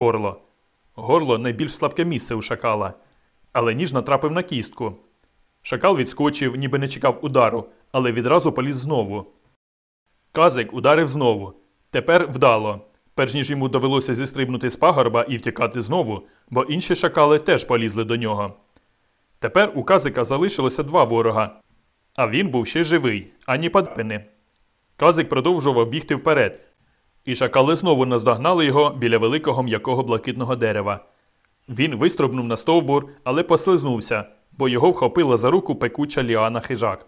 горло. Горло найбільш слабке місце у шакала, але ніж натрапив на кістку. Шакал відскочив, ніби не чекав удару, але відразу поліз знову. Казик ударив знову. Тепер вдало. Перш ніж йому довелося зістрибнути з пагорба і втікати знову, бо інші шакали теж полізли до нього. Тепер у казика залишилося два ворога, а він був ще живий, ані падпини. Казик продовжував бігти вперед, і шакали знову наздогнали його біля великого м'якого блакитного дерева. Він вистрибнув на стовбур, але послизнувся, бо його вхопила за руку пекуча ліана хижак.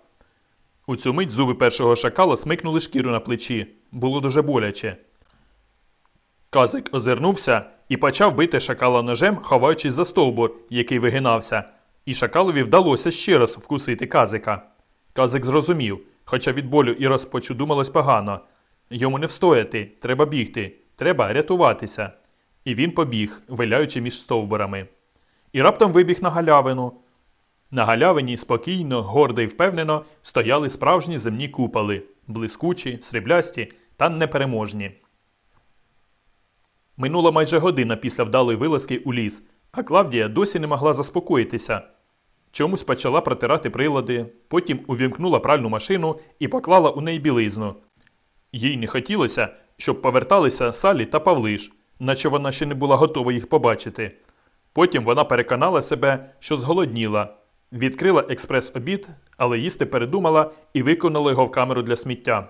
У цю мить зуби першого шакала смикнули шкіру на плечі. Було дуже боляче. Казик озирнувся і почав бити шакала ножем, ховаючись за стовбур, який вигинався, і шакалові вдалося ще раз вкусити казика. Казик зрозумів, хоча від болю і розпачу думалось погано. Йому не встояти, треба бігти, треба рятуватися. І він побіг, виляючи між стовбурами. І раптом вибіг на галявину. На галявині спокійно, гордо і впевнено стояли справжні земні куполи, блискучі, сріблясті та непереможні. Минула майже година після вдалої вилазки у ліс, а Клавдія досі не могла заспокоїтися. Чомусь почала протирати прилади, потім увімкнула пральну машину і поклала у неї білизну. Їй не хотілося, щоб поверталися Салі та Павлиш, наче вона ще не була готова їх побачити. Потім вона переконала себе, що зголодніла, відкрила експрес-обід, але їсти передумала і виконала його в камеру для сміття.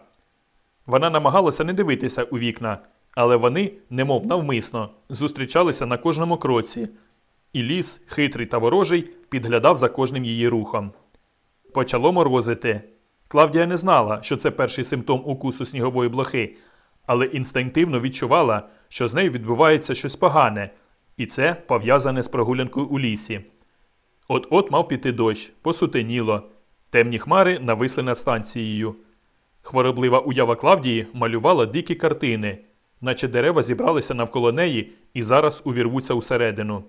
Вона намагалася не дивитися у вікна, але вони, немов навмисно, зустрічалися на кожному кроці, і ліс, хитрий та ворожий, підглядав за кожним її рухом. Почало морозити. Клавдія не знала, що це перший симптом укусу снігової блохи, але інстинктивно відчувала, що з нею відбувається щось погане, і це пов'язане з прогулянкою у лісі. От-от мав піти дощ, посутеніло, темні хмари нависли над станцією. Хвороблива уява Клавдії малювала дикі картини, наче дерева зібралися навколо неї і зараз увірвуться усередину.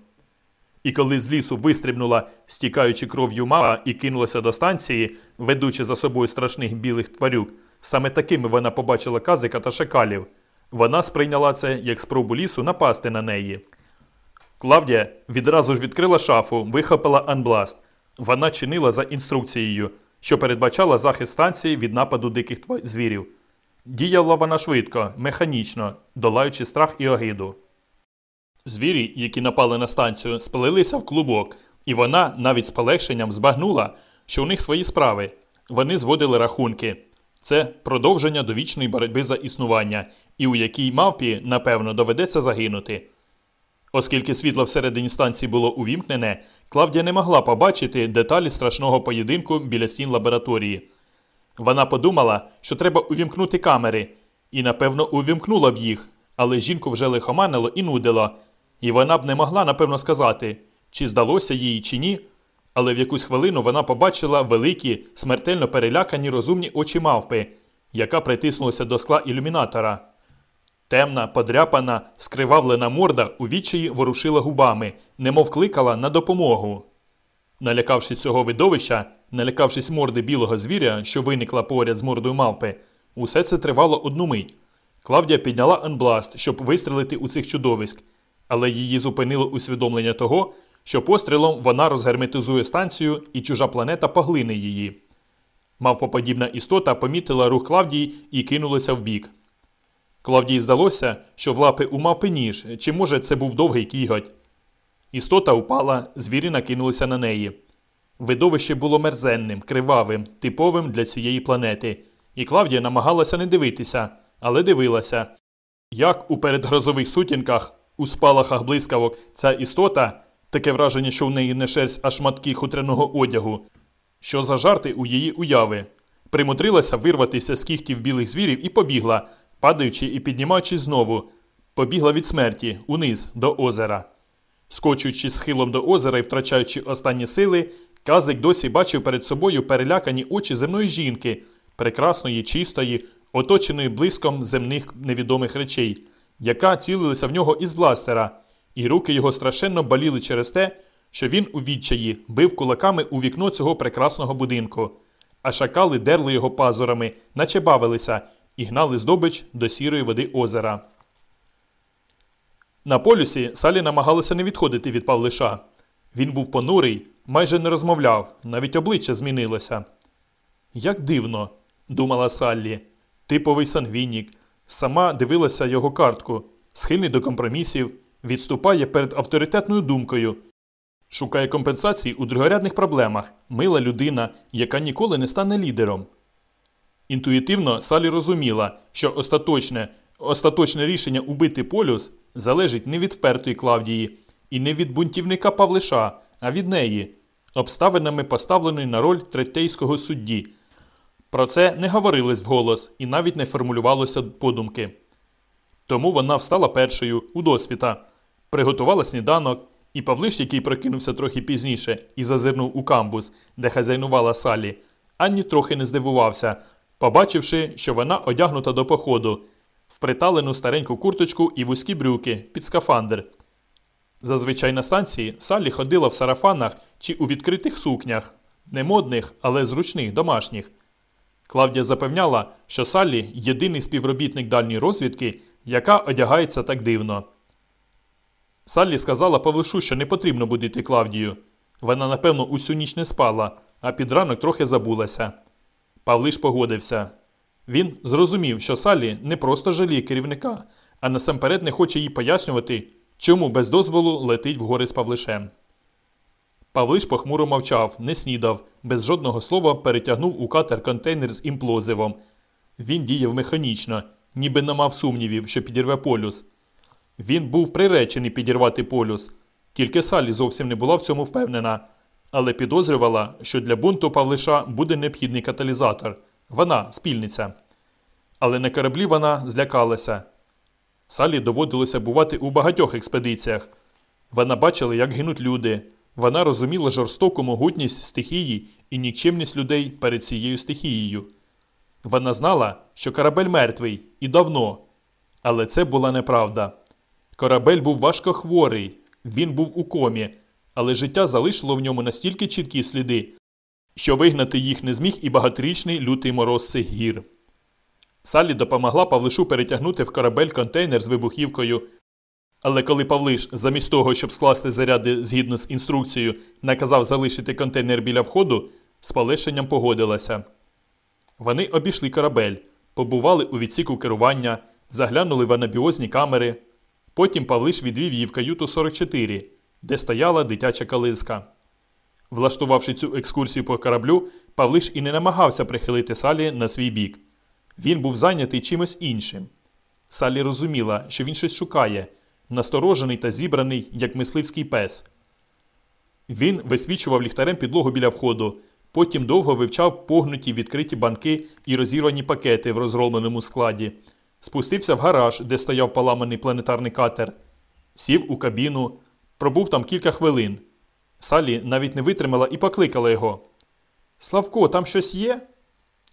І коли з лісу вистрибнула, стікаючи кров'ю мава, і кинулася до станції, ведучи за собою страшних білих тварюк, саме такими вона побачила казика та шакалів. Вона сприйняла це як спробу лісу напасти на неї. Клавдія відразу ж відкрила шафу, вихопила анбласт. Вона чинила за інструкцією, що передбачала захист станції від нападу диких звірів. Діяла вона швидко, механічно, долаючи страх і огиду. Звірі, які напали на станцію, сплелися в клубок, і вона навіть з полегшенням збагнула, що у них свої справи. Вони зводили рахунки. Це продовження довічної боротьби за існування, і у якій мавпі, напевно, доведеться загинути. Оскільки світло всередині станції було увімкнене, Клавдія не могла побачити деталі страшного поєдинку біля стін лабораторії. Вона подумала, що треба увімкнути камери, і, напевно, увімкнула б їх, але жінку вже лихоманило і нудило, і вона б не могла, напевно, сказати, чи здалося їй, чи ні. Але в якусь хвилину вона побачила великі, смертельно перелякані розумні очі мавпи, яка притиснулася до скла ілюмінатора. Темна, подряпана, скривавлена морда у відчаї ворушила губами, немов кликала на допомогу. Налякавшись цього видовища, налякавшись морди білого звіря, що виникла поряд з мордою мавпи, усе це тривало одну мить. Клавдія підняла анбласт, щоб вистрелити у цих чудовиськ, але її зупинило усвідомлення того, що пострілом вона розгерметизує станцію і чужа планета поглине її. Мавпоподібна істота помітила рух Клавдії і кинулася вбік. Клавдії здалося, що в лапи у мавпи ніж, чи може це був довгий кіготь. Істота упала, звірі накинулися на неї. Видовище було мерзенним, кривавим, типовим для цієї планети, і Клавдія намагалася не дивитися, але дивилася. Як у передгрозових сутінках, у спалахах блискавок, ця істота, таке враження, що в неї не шерсть, а шматки хутряного одягу, що за жарти у її уяви, примудрилася вирватися з кігтів білих звірів і побігла, падаючи і піднімаючись знову, побігла від смерті униз до озера. Скочуючи схилом до озера і втрачаючи останні сили, Казик досі бачив перед собою перелякані очі земної жінки, прекрасної, чистої, оточеної блиском земних невідомих речей, яка цілилася в нього із бластера, і руки його страшенно боліли через те, що він у відчаї бив кулаками у вікно цього прекрасного будинку, а шакали дерли його пазурами, наче бавилися, і гнали здобич до сірої води озера. На полюсі Салі намагалася не відходити від Павлиша. Він був понурий, майже не розмовляв, навіть обличчя змінилося. Як дивно, думала Саллі. Типовий сангвінік. Сама дивилася його картку, схильний до компромісів, відступає перед авторитетною думкою, шукає компенсації у другорядних проблемах, мила людина, яка ніколи не стане лідером. Інтуїтивно Салі розуміла, що остаточне, остаточне рішення убити полюс залежить не від впертої Клавдії і не від бунтівника Павлиша, а від неї, обставинами поставленої на роль третейського судді. Про це не говорилось вголос і навіть не формулювалося подумки. Тому вона встала першою у досвіта, приготувала сніданок, і Павлиш, який прокинувся трохи пізніше і зазирнув у камбус, де хазяйнувала Салі, ані трохи не здивувався, побачивши, що вона одягнута до походу, в приталену стареньку курточку і вузькі брюки під скафандр. Зазвичай на станції Салі ходила в сарафанах чи у відкритих сукнях, не модних, але зручних, домашніх. Клавдія запевняла, що Саллі єдиний співробітник дальньої розвідки, яка одягається так дивно. Саллі сказала Павлишу, що не потрібно будити Клавдію. Вона, напевно, усю ніч не спала, а під ранок трохи забулася. Павлиш погодився. Він зрозумів, що Саллі не просто жаліє керівника, а насамперед не хоче їй пояснювати, чому без дозволу летить в гори з Павлишем. Павлиш похмуро мовчав, не снідав, без жодного слова перетягнув у катер контейнер з імплозивом. Він діяв механічно, ніби не мав сумнівів, що підірве полюс. Він був приречений підірвати полюс, тільки Салі зовсім не була в цьому впевнена, але підозрювала, що для бунту Павлиша буде необхідний каталізатор. Вона спільниця. Але на кораблі вона злякалася. Салі доводилося бувати у багатьох експедиціях. Вона бачила, як гинуть люди. Вона розуміла жорстоку могутність стихії і нікчемність людей перед цією стихією. Вона знала, що корабель мертвий і давно. Але це була неправда. Корабель був важко хворий, він був у комі, але життя залишило в ньому настільки чіткі сліди, що вигнати їх не зміг і багаторічний лютий мороз цих гір. Салі допомогла Павлишу перетягнути в корабель контейнер з вибухівкою. Але коли Павлиш, замість того, щоб скласти заряди згідно з інструкцією, наказав залишити контейнер біля входу, з полегшенням погодилася. Вони обійшли корабель, побували у відсіку керування, заглянули в анабіозні камери. Потім Павлиш відвів її в каюту 44, де стояла дитяча калиска. Влаштувавши цю екскурсію по кораблю, Павлиш і не намагався прихилити Салі на свій бік. Він був зайнятий чимось іншим. Салі розуміла, що він щось шукає, насторожений та зібраний, як мисливський пес. Він висвічував ліхтарем підлогу біля входу, потім довго вивчав погнуті відкриті банки і розірвані пакети в розробленому складі, спустився в гараж, де стояв поламаний планетарний катер, сів у кабіну, пробув там кілька хвилин. Салі навіть не витримала і покликала його. Славко, там щось є?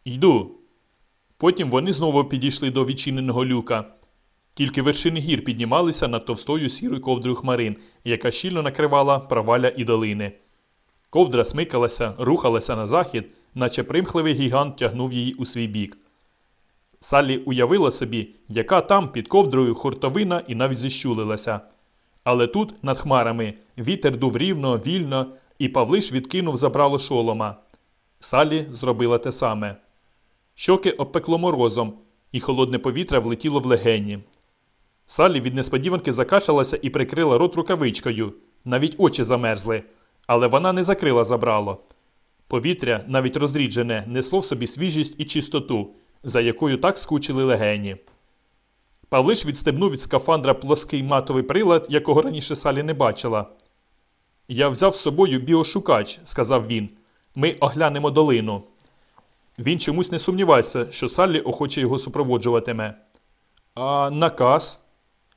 Йду. Потім вони знову підійшли до відчиненого люка. Тільки вершини гір піднімалися над товстою сірою ковдрою хмарин, яка щільно накривала проваля і долини. Ковдра смикалася, рухалася на захід, наче примхливий гігант тягнув її у свій бік. Саллі уявила собі, яка там під ковдрою хуртовина і навіть зіщулилася. Але тут, над хмарами, вітер дув рівно, вільно, і Павлиш відкинув забрало шолома. Салі зробила те саме. Щоки обпекло морозом, і холодне повітря влетіло в легені. Салі від несподіванки закашалася і прикрила рот рукавичкою. Навіть очі замерзли, але вона не закрила забрало. Повітря, навіть розріджене, несло в собі свіжість і чистоту, за якою так скучили легені. Павлиш відстебнув від скафандра плоский матовий прилад, якого раніше Салі не бачила. Я взяв з собою біошукач, сказав він. Ми оглянемо долину. Він чомусь не сумнівався, що Саллі охоче його супроводжуватиме. А наказ?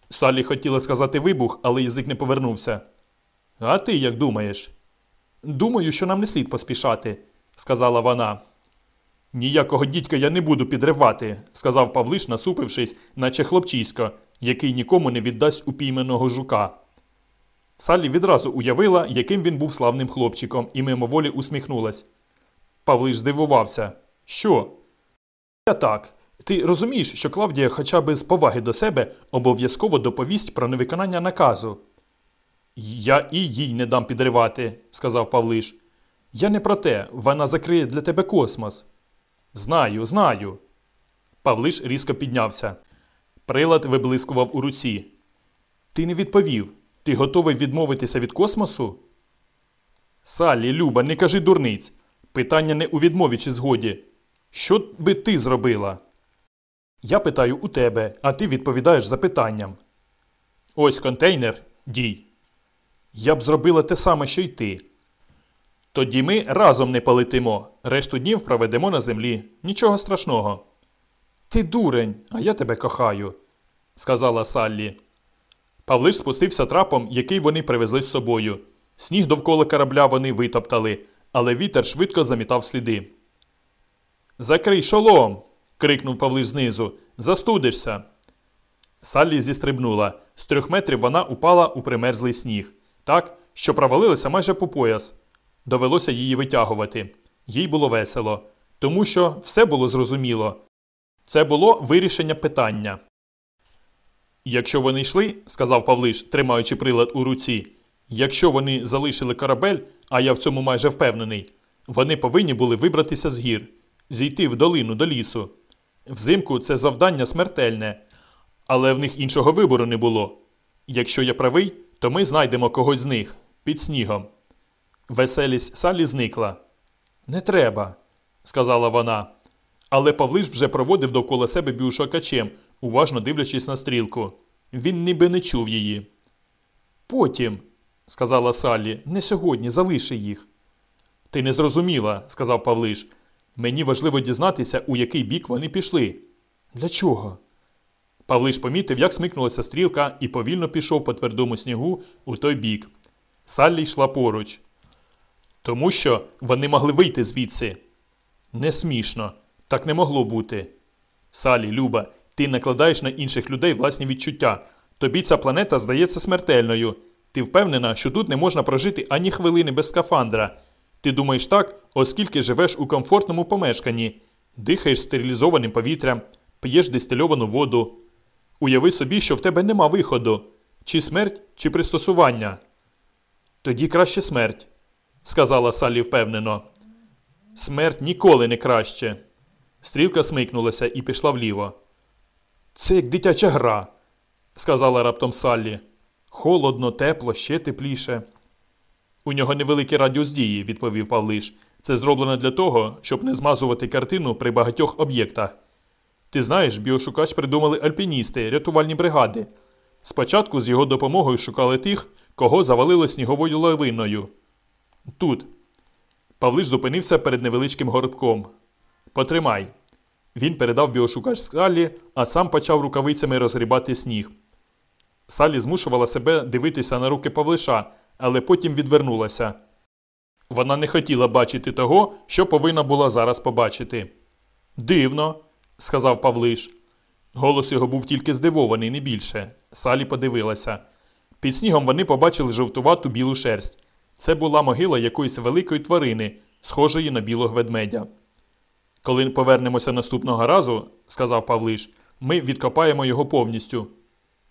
Саллі хотіла сказати вибух, але язик не повернувся. А ти як думаєш? Думаю, що нам не слід поспішати, сказала вона. Ніякого дідька я не буду підривати, сказав Павлиш, насупившись, наче хлопчисько, який нікому не віддасть упійменого жука. Саллі відразу уявила, яким він був славним хлопчиком, і мимоволі усміхнулась. Павлиш здивувався. Що? Я так. Ти розумієш, що Клавдія хоча б з поваги до себе обов'язково доповість про невиконання наказу. Я і їй не дам підривати, сказав Павлиш. Я не про те, вона закриє для тебе космос. Знаю, знаю. Павлиш різко піднявся. Прилад виблискував у руці. Ти не відповів. Ти готовий відмовитися від космосу? Саллі, Люба, не кажи дурниць. Питання не у відмові чи згоді. Що би ти зробила? Я питаю у тебе, а ти відповідаєш запитанням. Ось контейнер, дій. Я б зробила те саме, що й ти. Тоді ми разом не полетимо, решту днів проведемо на землі. Нічого страшного. Ти дурень, а я тебе кохаю, сказала Саллі. Павлиш спустився трапом, який вони привезли з собою. Сніг довкола корабля вони витоптали, але вітер швидко замітав сліди. Закрий шолом. Крикнув Павлиш знизу. Застудишся. Саллі зістрибнула. З трьох метрів вона упала у примерзлий сніг, так, що провалилася майже по пояс. Довелося її витягувати. Їй було весело, тому що все було зрозуміло. Це було вирішення питання. Якщо вони йшли, сказав Павлиш, тримаючи прилад у руці, якщо вони залишили корабель, а я в цьому майже впевнений, вони повинні були вибратися з гір, зійти в долину до лісу. Взимку це завдання смертельне, але в них іншого вибору не було. Якщо я правий, то ми знайдемо когось з них під снігом. Веселість Салі зникла. Не треба, сказала вона. Але Павлиш вже проводив довкола себе біошокачем, уважно дивлячись на стрілку. Він ніби не чув її. Потім, сказала Саллі, не сьогодні, залиши їх. Ти не зрозуміла, сказав Павлиш. Мені важливо дізнатися, у який бік вони пішли. Для чого? Павлиш помітив, як смикнулася стрілка, і повільно пішов по твердому снігу у той бік. Саллі йшла поруч. Тому що вони могли вийти звідси. Не смішно. Так не могло бути. Салі, Люба, ти накладаєш на інших людей власні відчуття. Тобі ця планета здається смертельною. Ти впевнена, що тут не можна прожити ані хвилини без скафандра. Ти думаєш так, оскільки живеш у комфортному помешканні, дихаєш стерилізованим повітрям, п'єш дистильовану воду. Уяви собі, що в тебе нема виходу чи смерть, чи пристосування. Тоді краще смерть, сказала Саллі впевнено. Смерть ніколи не краще. Стрілка смикнулася і пішла вліво. Це як дитяча гра, сказала раптом Саллі. Холодно, тепло, ще тепліше. У нього невеликий радіус дії, відповів Павлиш. Це зроблено для того, щоб не змазувати картину при багатьох об'єктах. Ти знаєш, біошукач придумали альпіністи, рятувальні бригади. Спочатку з його допомогою шукали тих, кого завалило сніговою лавиною. Тут. Павлиш зупинився перед невеличким горбком. Потримай. Він передав біошукач Саллі, а сам почав рукавицями розгрібати сніг. Салі змушувала себе дивитися на руки Павлиша, але потім відвернулася. Вона не хотіла бачити того, що повинна була зараз побачити. Дивно, сказав Павлиш. Голос його був тільки здивований, не більше. Салі подивилася. Під снігом вони побачили жовтувату білу шерсть. Це була могила якоїсь великої тварини, схожої на білого ведмедя. Коли повернемося наступного разу, сказав Павлиш, ми відкопаємо його повністю.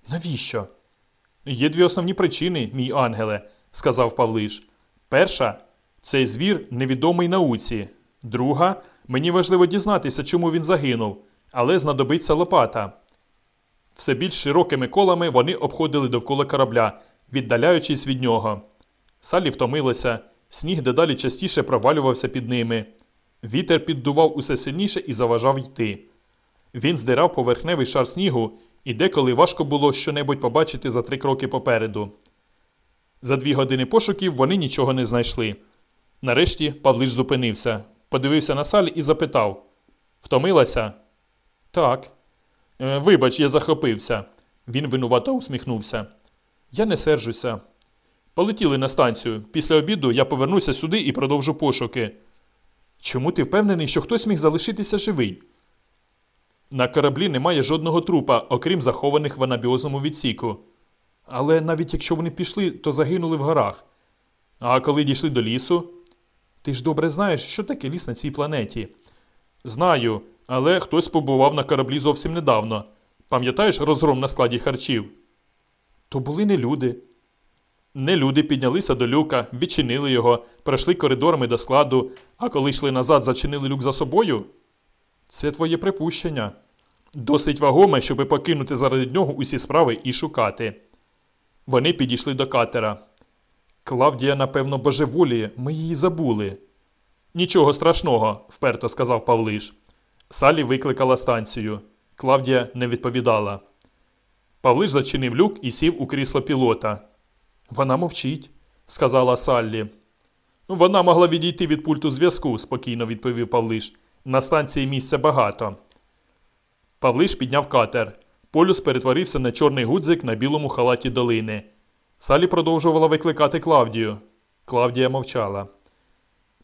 Навіщо? Є дві основні причини, мій ангеле, сказав Павлиш. Перша цей звір невідомий науці. Друга, мені важливо дізнатися, чому він загинув, але знадобиться лопата. Все більш широкими колами вони обходили довкола корабля, віддаляючись від нього. Салі втомилася, сніг дедалі частіше провалювався під ними. Вітер піддував усе сильніше і заважав йти. Він здирав поверхневий шар снігу, і деколи важко було щонебудь побачити за три кроки попереду. За дві години пошуків вони нічого не знайшли. Нарешті Павлиш зупинився, подивився на Салі і запитав Втомилася? Так. «Е, Вибач, я захопився. Він винувато усміхнувся. Я не сержуся. Полетіли на станцію. Після обіду я повернуся сюди і продовжу пошуки. Чому ти впевнений, що хтось міг залишитися живий? На кораблі немає жодного трупа, окрім захованих в анабіозному відсіку. Але навіть якщо вони пішли, то загинули в горах. А коли дійшли до лісу, ти ж добре знаєш, що таке ліс на цій планеті. Знаю, але хтось побував на кораблі зовсім недавно. Пам'ятаєш розгром на складі харчів? То були не люди. Не люди піднялися до люка, відчинили його, пройшли коридорами до складу, а коли йшли назад, зачинили люк за собою? Це твоє припущення. Досить вагоме, щоби покинути заради нього усі справи і шукати. Вони підійшли до катера. Клавдія, напевно, божеволіє, ми її забули. Нічого страшного, вперто сказав Павлиш. Салі викликала станцію. Клавдія не відповідала. Павлиш зачинив люк і сів у крісло пілота. Вона мовчить, сказала Саллі. Вона могла відійти від пульту зв'язку, спокійно відповів Павлиш. На станції місця багато. Павлиш підняв катер. Полюс перетворився на чорний гудзик на білому халаті долини. Салі продовжувала викликати Клавдію. Клавдія мовчала.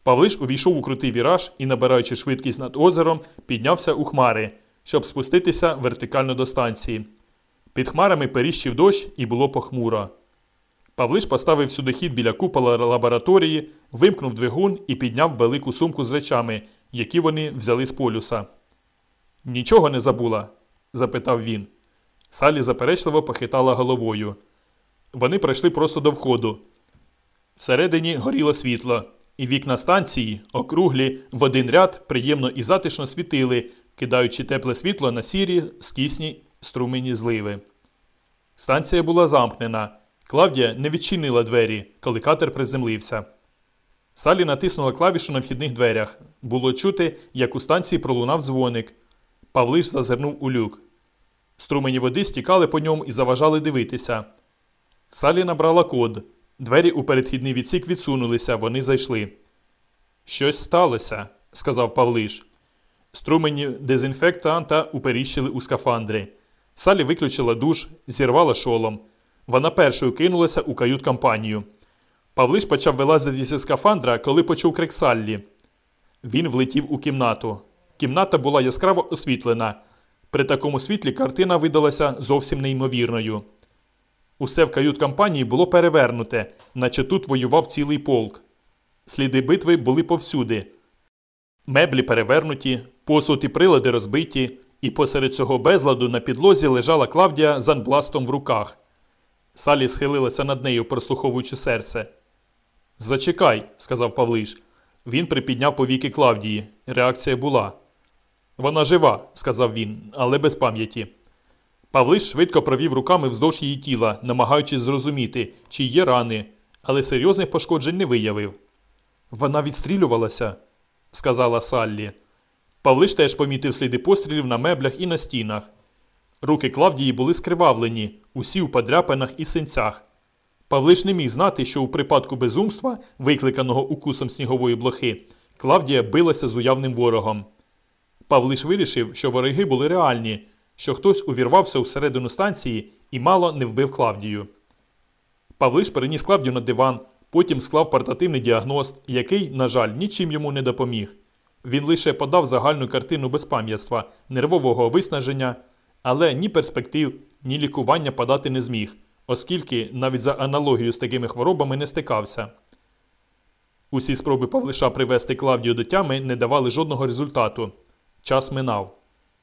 Павлиш увійшов у крутий віраж і, набираючи швидкість над озером, піднявся у хмари, щоб спуститися вертикально до станції. Під хмарами періщив дощ і було похмуро. Павлиш поставив сюдохід біля купола лабораторії, вимкнув двигун і підняв велику сумку з речами, які вони взяли з полюса. Нічого не забула? запитав він. Салі заперечливо похитала головою. Вони прийшли просто до входу. Всередині горіло світло, і вікна станції, округлі, в один ряд приємно і затишно світили, кидаючи тепле світло на сірі, скісні струмені зливи. Станція була замкнена. Клавдія не відчинила двері, коли катер приземлився. Салі натиснула клавішу на вхідних дверях. Було чути, як у станції пролунав дзвоник. Павлиш зазирнув у люк. Струмені води стікали по ньому і заважали дивитися. Салі набрала код. Двері у передхідний відсік відсунулися, вони зайшли. Щось сталося, сказав Павлиш. Струмені дезінфектанта уперіщили у скафандри. Салі виключила душ, зірвала шолом. Вона першою кинулася у кают-компанію. Павлиш почав вилазити зі скафандра, коли почув крик Саллі. Він влетів у кімнату. Кімната була яскраво освітлена. При такому світлі картина видалася зовсім неймовірною. Усе в кают-компанії було перевернуте, наче тут воював цілий полк. Сліди битви були повсюди. Меблі перевернуті, посуд і прилади розбиті, і посеред цього безладу на підлозі лежала Клавдія з анбластом в руках. Салі схилилася над нею, прослуховуючи серце. Зачекай, сказав Павлиш. Він припідняв повіки Клавдії. Реакція була. Вона жива, сказав він, але без пам'яті. Павлиш швидко провів руками вздовж її тіла, намагаючись зрозуміти, чи є рани, але серйозних пошкоджень не виявив. Вона відстрілювалася, сказала Саллі. Павлиш теж помітив сліди пострілів на меблях і на стінах. Руки Клавдії були скривавлені, усі у подряпинах і синцях. Павлиш не міг знати, що у припадку безумства, викликаного укусом снігової блохи, Клавдія билася з уявним ворогом. Павлиш вирішив, що вороги були реальні, що хтось увірвався всередину станції і мало не вбив Клавдію. Павлиш переніс Клавдію на диван, потім склав портативний діагноз, який, на жаль, нічим йому не допоміг. Він лише подав загальну картину безпам'ятства, нервового виснаження, але ні перспектив, ні лікування подати не зміг, оскільки навіть за аналогію з такими хворобами не стикався. Усі спроби Павлиша привести Клавдію до тями не давали жодного результату. Час минав.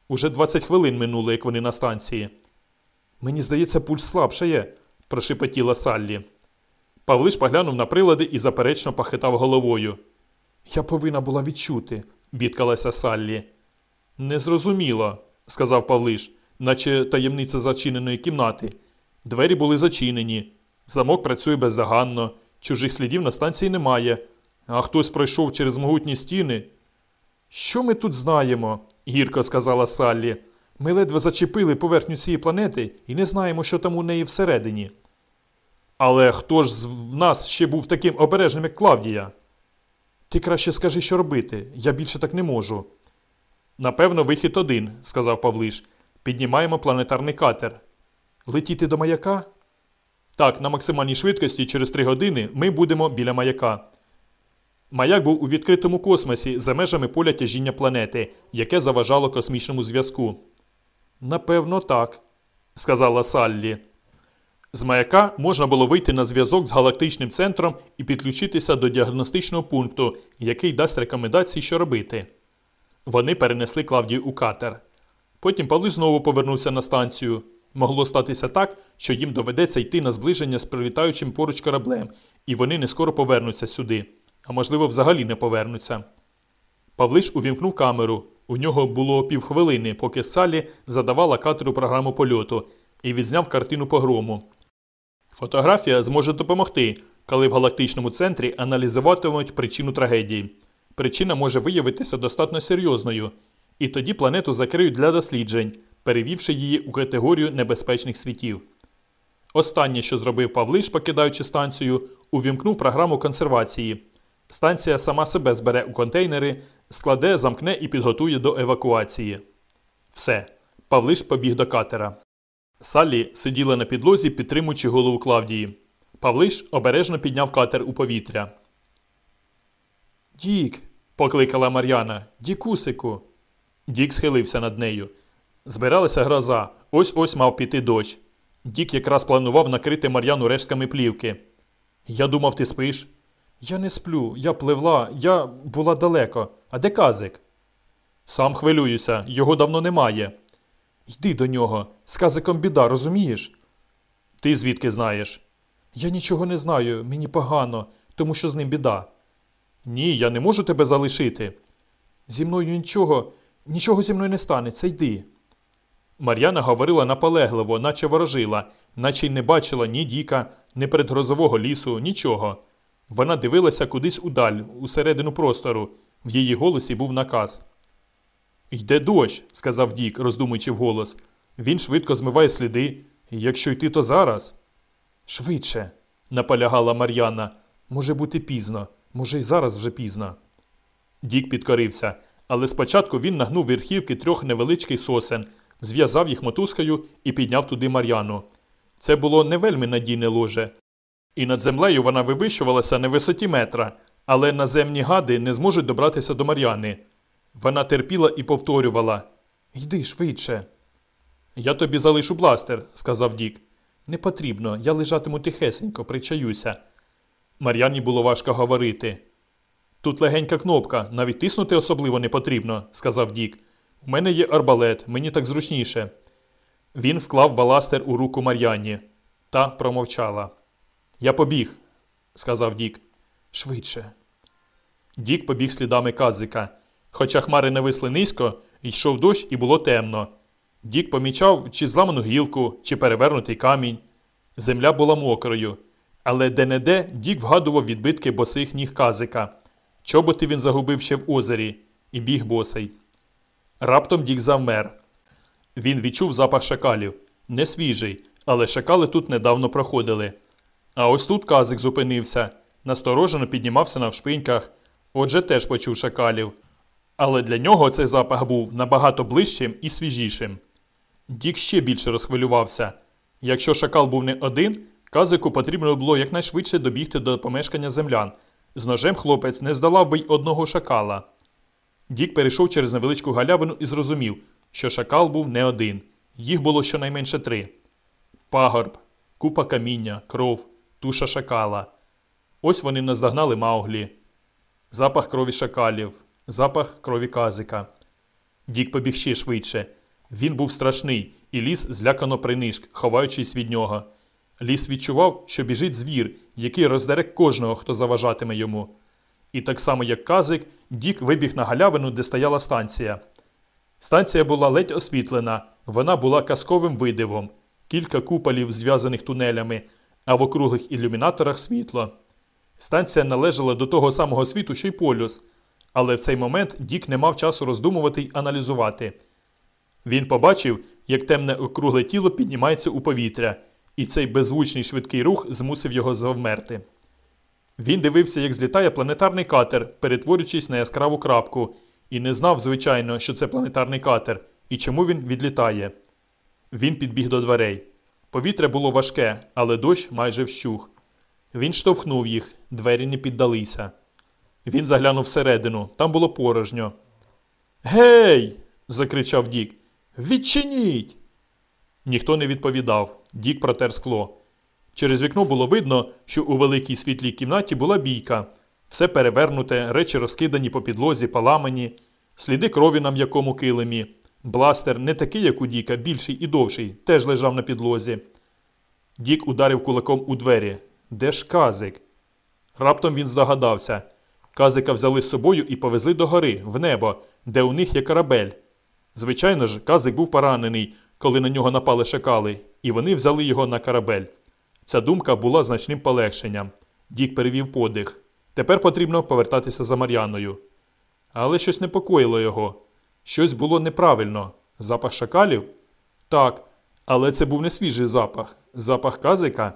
Уже 20 хвилин минуло, як вони на станції. Мені здається, пульс слабшає, прошепотіла Саллі. Павлиш поглянув на прилади і заперечно похитав головою. Я повинна була відчути, бідкалася Саллі. Незрозуміло, сказав Павлиш, наче таємниця зачиненої кімнати. Двері були зачинені, замок працює бездоганно, чужих слідів на станції немає, а хтось пройшов через могутні стіни. Що ми тут знаємо? гірко сказала Саллі. Ми ледве зачепили поверхню цієї планети і не знаємо, що там у неї всередині. Але хто ж з нас ще був таким обережним, як Клавдія? Ти краще скажи, що робити. Я більше так не можу. Напевно, вихід один, сказав Павлиш. Піднімаємо планетарний катер. Летіти до маяка? Так, на максимальній швидкості через три години ми будемо біля маяка. Маяк був у відкритому космосі за межами поля тяжіння планети, яке заважало космічному зв'язку. Напевно, так, сказала Саллі. З маяка можна було вийти на зв'язок з галактичним центром і підключитися до діагностичного пункту, який дасть рекомендації, що робити. Вони перенесли Клавдію у катер. Потім Павлиш знову повернувся на станцію. Могло статися так, що їм доведеться йти на зближення з прилітаючим поруч кораблем, і вони не скоро повернуться сюди, а можливо, взагалі не повернуться. Павлиш увімкнув камеру. У нього було півхвилини, поки Салі задавала катеру програму польоту і відзняв картину погрому. Фотографія зможе допомогти, коли в галактичному центрі аналізуватимуть причину трагедії. Причина може виявитися достатньо серйозною, і тоді планету закриють для досліджень, перевівши її у категорію небезпечних світів. Останнє, що зробив Павлиш, покидаючи станцію, увімкнув програму консервації. Станція сама себе збере у контейнери, складе, замкне і підготує до евакуації. Все. Павлиш побіг до катера. Саллі сиділа на підлозі, підтримуючи голову Клавдії. Павлиш обережно підняв катер у повітря. Дік. покликала Мар'яна. Дікусику. Дік схилився над нею. Збиралася гроза. Ось ось мав піти дощ. Дік якраз планував накрити Мар'яну рештками плівки. Я думав, ти спиш. Я не сплю, я пливла, я була далеко. А де казик? Сам хвилююся, його давно немає. Йди до нього. З казиком біда, розумієш? Ти звідки знаєш? Я нічого не знаю, мені погано, тому що з ним біда. Ні, я не можу тебе залишити. Зі мною нічого, нічого зі мною не станеться, йди. Мар'яна говорила наполегливо, наче ворожила, наче й не бачила ні Діка, ні передгрозового лісу, нічого. Вона дивилася кудись удаль, усередину простору. В її голосі був наказ. Йде дощ, сказав Дік, роздумуючи вголос. Він швидко змиває сліди. Якщо йти, то зараз. Швидше, наполягала Мар'яна. Може бути пізно, може й зараз вже пізно. Дік підкорився, але спочатку він нагнув верхівки трьох невеличких сосен, зв'язав їх мотузкою і підняв туди Мар'яну. Це було не вельми надійне ложе. І над землею вона вивищувалася на висоті метра, але наземні гади не зможуть добратися до Мар'яни. Вона терпіла і повторювала Йди швидше. Я тобі залишу бластер, сказав Дік. Не потрібно, я лежатиму тихесенько, причаюся. Мар'яні було важко говорити. Тут легенька кнопка, навіть тиснути особливо не потрібно, сказав Дік. У мене є арбалет, мені так зручніше. Він вклав баластер у руку Мар'яні. Та промовчала. Я побіг, сказав Дік. Швидше. Дік побіг слідами казика. Хоча хмари не висли низько, йшов дощ і було темно. Дік помічав чи зламану гілку, чи перевернутий камінь. Земля була мокрою, але де-не-де Дік вгадував відбитки босих ніг казика. Чоботи він загубив ще в озері і біг босий. Раптом Дік завмер. Він відчув запах шакалів. Не свіжий, але шакали тут недавно проходили. А ось тут казик зупинився, насторожено піднімався на вшпиньках, отже теж почув шакалів. Але для нього цей запах був набагато ближчим і свіжішим. Дік ще більше розхвилювався. Якщо шакал був не один, казику потрібно було якнайшвидше добігти до помешкання землян. З ножем хлопець не здолав би й одного шакала. Дік перейшов через невеличку галявину і зрозумів, що шакал був не один. Їх було щонайменше три: пагорб, купа каміння, кров, туша шакала. Ось вони наздогнали Мауглі. Запах крові шакалів, запах крові казика. Дік побіг ще швидше. Він був страшний, і ліс злякано принишк, ховаючись від нього. Ліс відчував, що біжить звір, який роздере кожного, хто заважатиме йому. І так само, як казик, Дік вибіг на галявину, де стояла станція. Станція була ледь освітлена, вона була казковим видивом, кілька куполів, зв'язаних тунелями, а в округлих ілюмінаторах світло. Станція належала до того самого світу, що й полюс, але в цей момент Дік не мав часу роздумувати й аналізувати. Він побачив, як темне округле тіло піднімається у повітря, і цей беззвучний швидкий рух змусив його завмерти. Він дивився, як злітає планетарний катер, перетворюючись на яскраву крапку, і не знав, звичайно, що це планетарний катер і чому він відлітає. Він підбіг до дверей. Повітря було важке, але дощ майже вщух. Він штовхнув їх, двері не піддалися. Він заглянув всередину, там було порожньо. Гей! закричав Дік. Відчиніть! Ніхто не відповідав. Дік протер скло. Через вікно було видно, що у великій світлій кімнаті була бійка. Все перевернуте, речі розкидані по підлозі, поламані. сліди крові на м'якому килимі. Бластер не такий, як у Діка, більший і довший, теж лежав на підлозі. Дік ударив кулаком у двері. Де ж казик? Раптом він здогадався. Казика взяли з собою і повезли до гори, в небо, де у них є корабель. Звичайно ж, казик був поранений, коли на нього напали шакали, і вони взяли його на корабель. Ця думка була значним полегшенням. Дік перевів подих. Тепер потрібно повертатися за Мар'яною. Але щось непокоїло його. Щось було неправильно. Запах шакалів? Так, але це був не свіжий запах. Запах казика.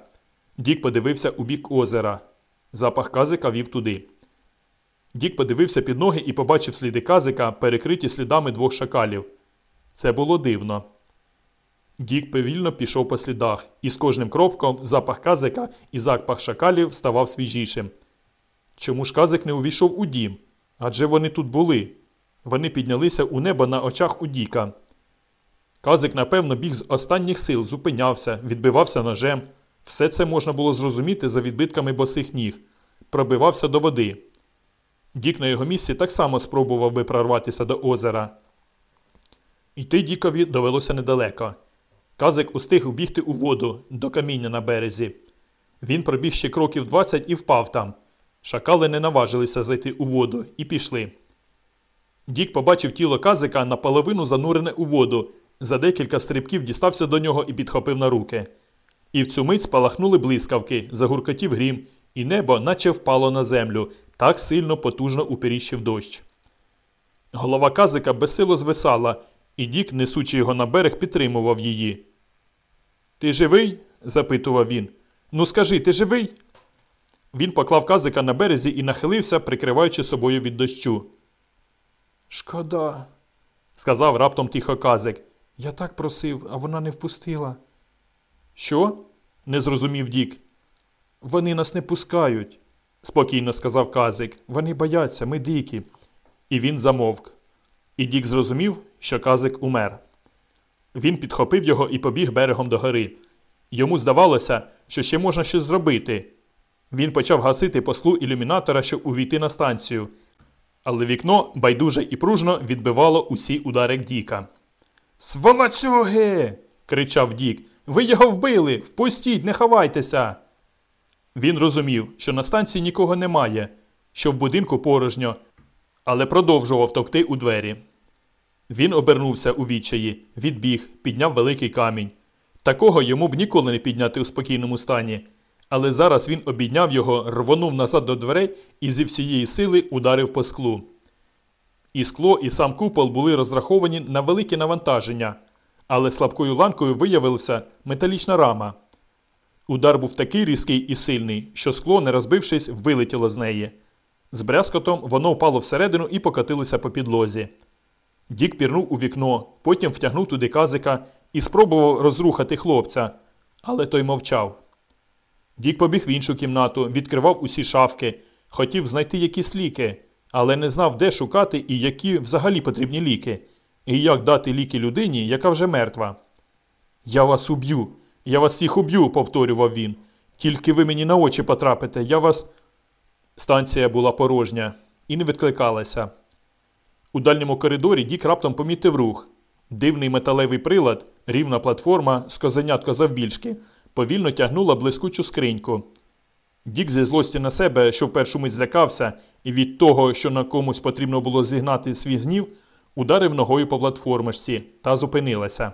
Дік подивився у бік озера. Запах казика вів туди. Дік подивився під ноги і побачив сліди казика, перекриті слідами двох шакалів. Це було дивно. Дік повільно пішов по слідах, і з кожним кропком запах казика і запах шакалів ставав свіжішим. Чому ж казик не увійшов у дім? Адже вони тут були. Вони піднялися у небо на очах у Діка. Казик, напевно, біг з останніх сил, зупинявся, відбивався ножем. Все це можна було зрозуміти за відбитками босих ніг. Пробивався до води. Дік на його місці так само спробував би прорватися до озера. Йти Дікові довелося недалеко. Казик устиг убігти у воду до каміння на березі. Він пробіг ще кроків 20 і впав там. Шакали не наважилися зайти у воду і пішли. Дік побачив тіло казика наполовину занурене у воду. За декілька стрибків дістався до нього і підхопив на руки. І в цю мить спалахнули блискавки, загуркотів грім, і небо наче впало на землю, так сильно потужно уперіщив дощ. Голова казика безсило звисала, і Дік, несучи його на берег, підтримував її. Ти живий? запитував він. Ну скажи, ти живий? Він поклав казика на березі і нахилився, прикриваючи собою від дощу. Шкода, сказав раптом тихо казик. Я так просив, а вона не впустила. Що? не зрозумів Дік. Вони нас не пускають, спокійно сказав казик. Вони бояться, ми дикі. І він замовк. І Дік зрозумів, що казик умер. Він підхопив його і побіг берегом до гори. Йому здавалося, що ще можна щось зробити. Він почав гасити послу ілюмінатора, щоб увійти на станцію. Але вікно байдуже і пружно відбивало усі удари Діка. Сволоцюги! кричав Дік. Ви його вбили! Впустіть, не ховайтеся! Він розумів, що на станції нікого немає, що в будинку порожньо, але продовжував товкти у двері. Він обернувся у відчаї, відбіг, підняв великий камінь. Такого йому б ніколи не підняти у спокійному стані. Але зараз він обідняв його, рвонув назад до дверей і зі всієї сили ударив по склу. І скло, і сам купол були розраховані на велике навантаження, але слабкою ланкою виявилася металічна рама. Удар був такий різкий і сильний, що скло, не розбившись, вилетіло з неї. З брязкотом воно впало всередину і покотилося по підлозі. Дік пірнув у вікно, потім втягнув туди казика і спробував розрухати хлопця, але той мовчав. Дік побіг в іншу кімнату, відкривав усі шафки, хотів знайти якісь ліки, але не знав, де шукати і які взагалі потрібні ліки, і як дати ліки людині, яка вже мертва. Я вас уб'ю, я вас всіх уб'ю, повторював він. Тільки ви мені на очі потрапите, я вас. Станція була порожня і не відкликалася. У дальньому коридорі Дік раптом помітив рух. Дивний металевий прилад, рівна платформа з козенятко завбільшки, повільно тягнула блискучу скриньку. Дік зі злості на себе, що в першу мить злякався, і від того, що на комусь потрібно було зігнати свій гнів, ударив ногою по платформочці та зупинилася.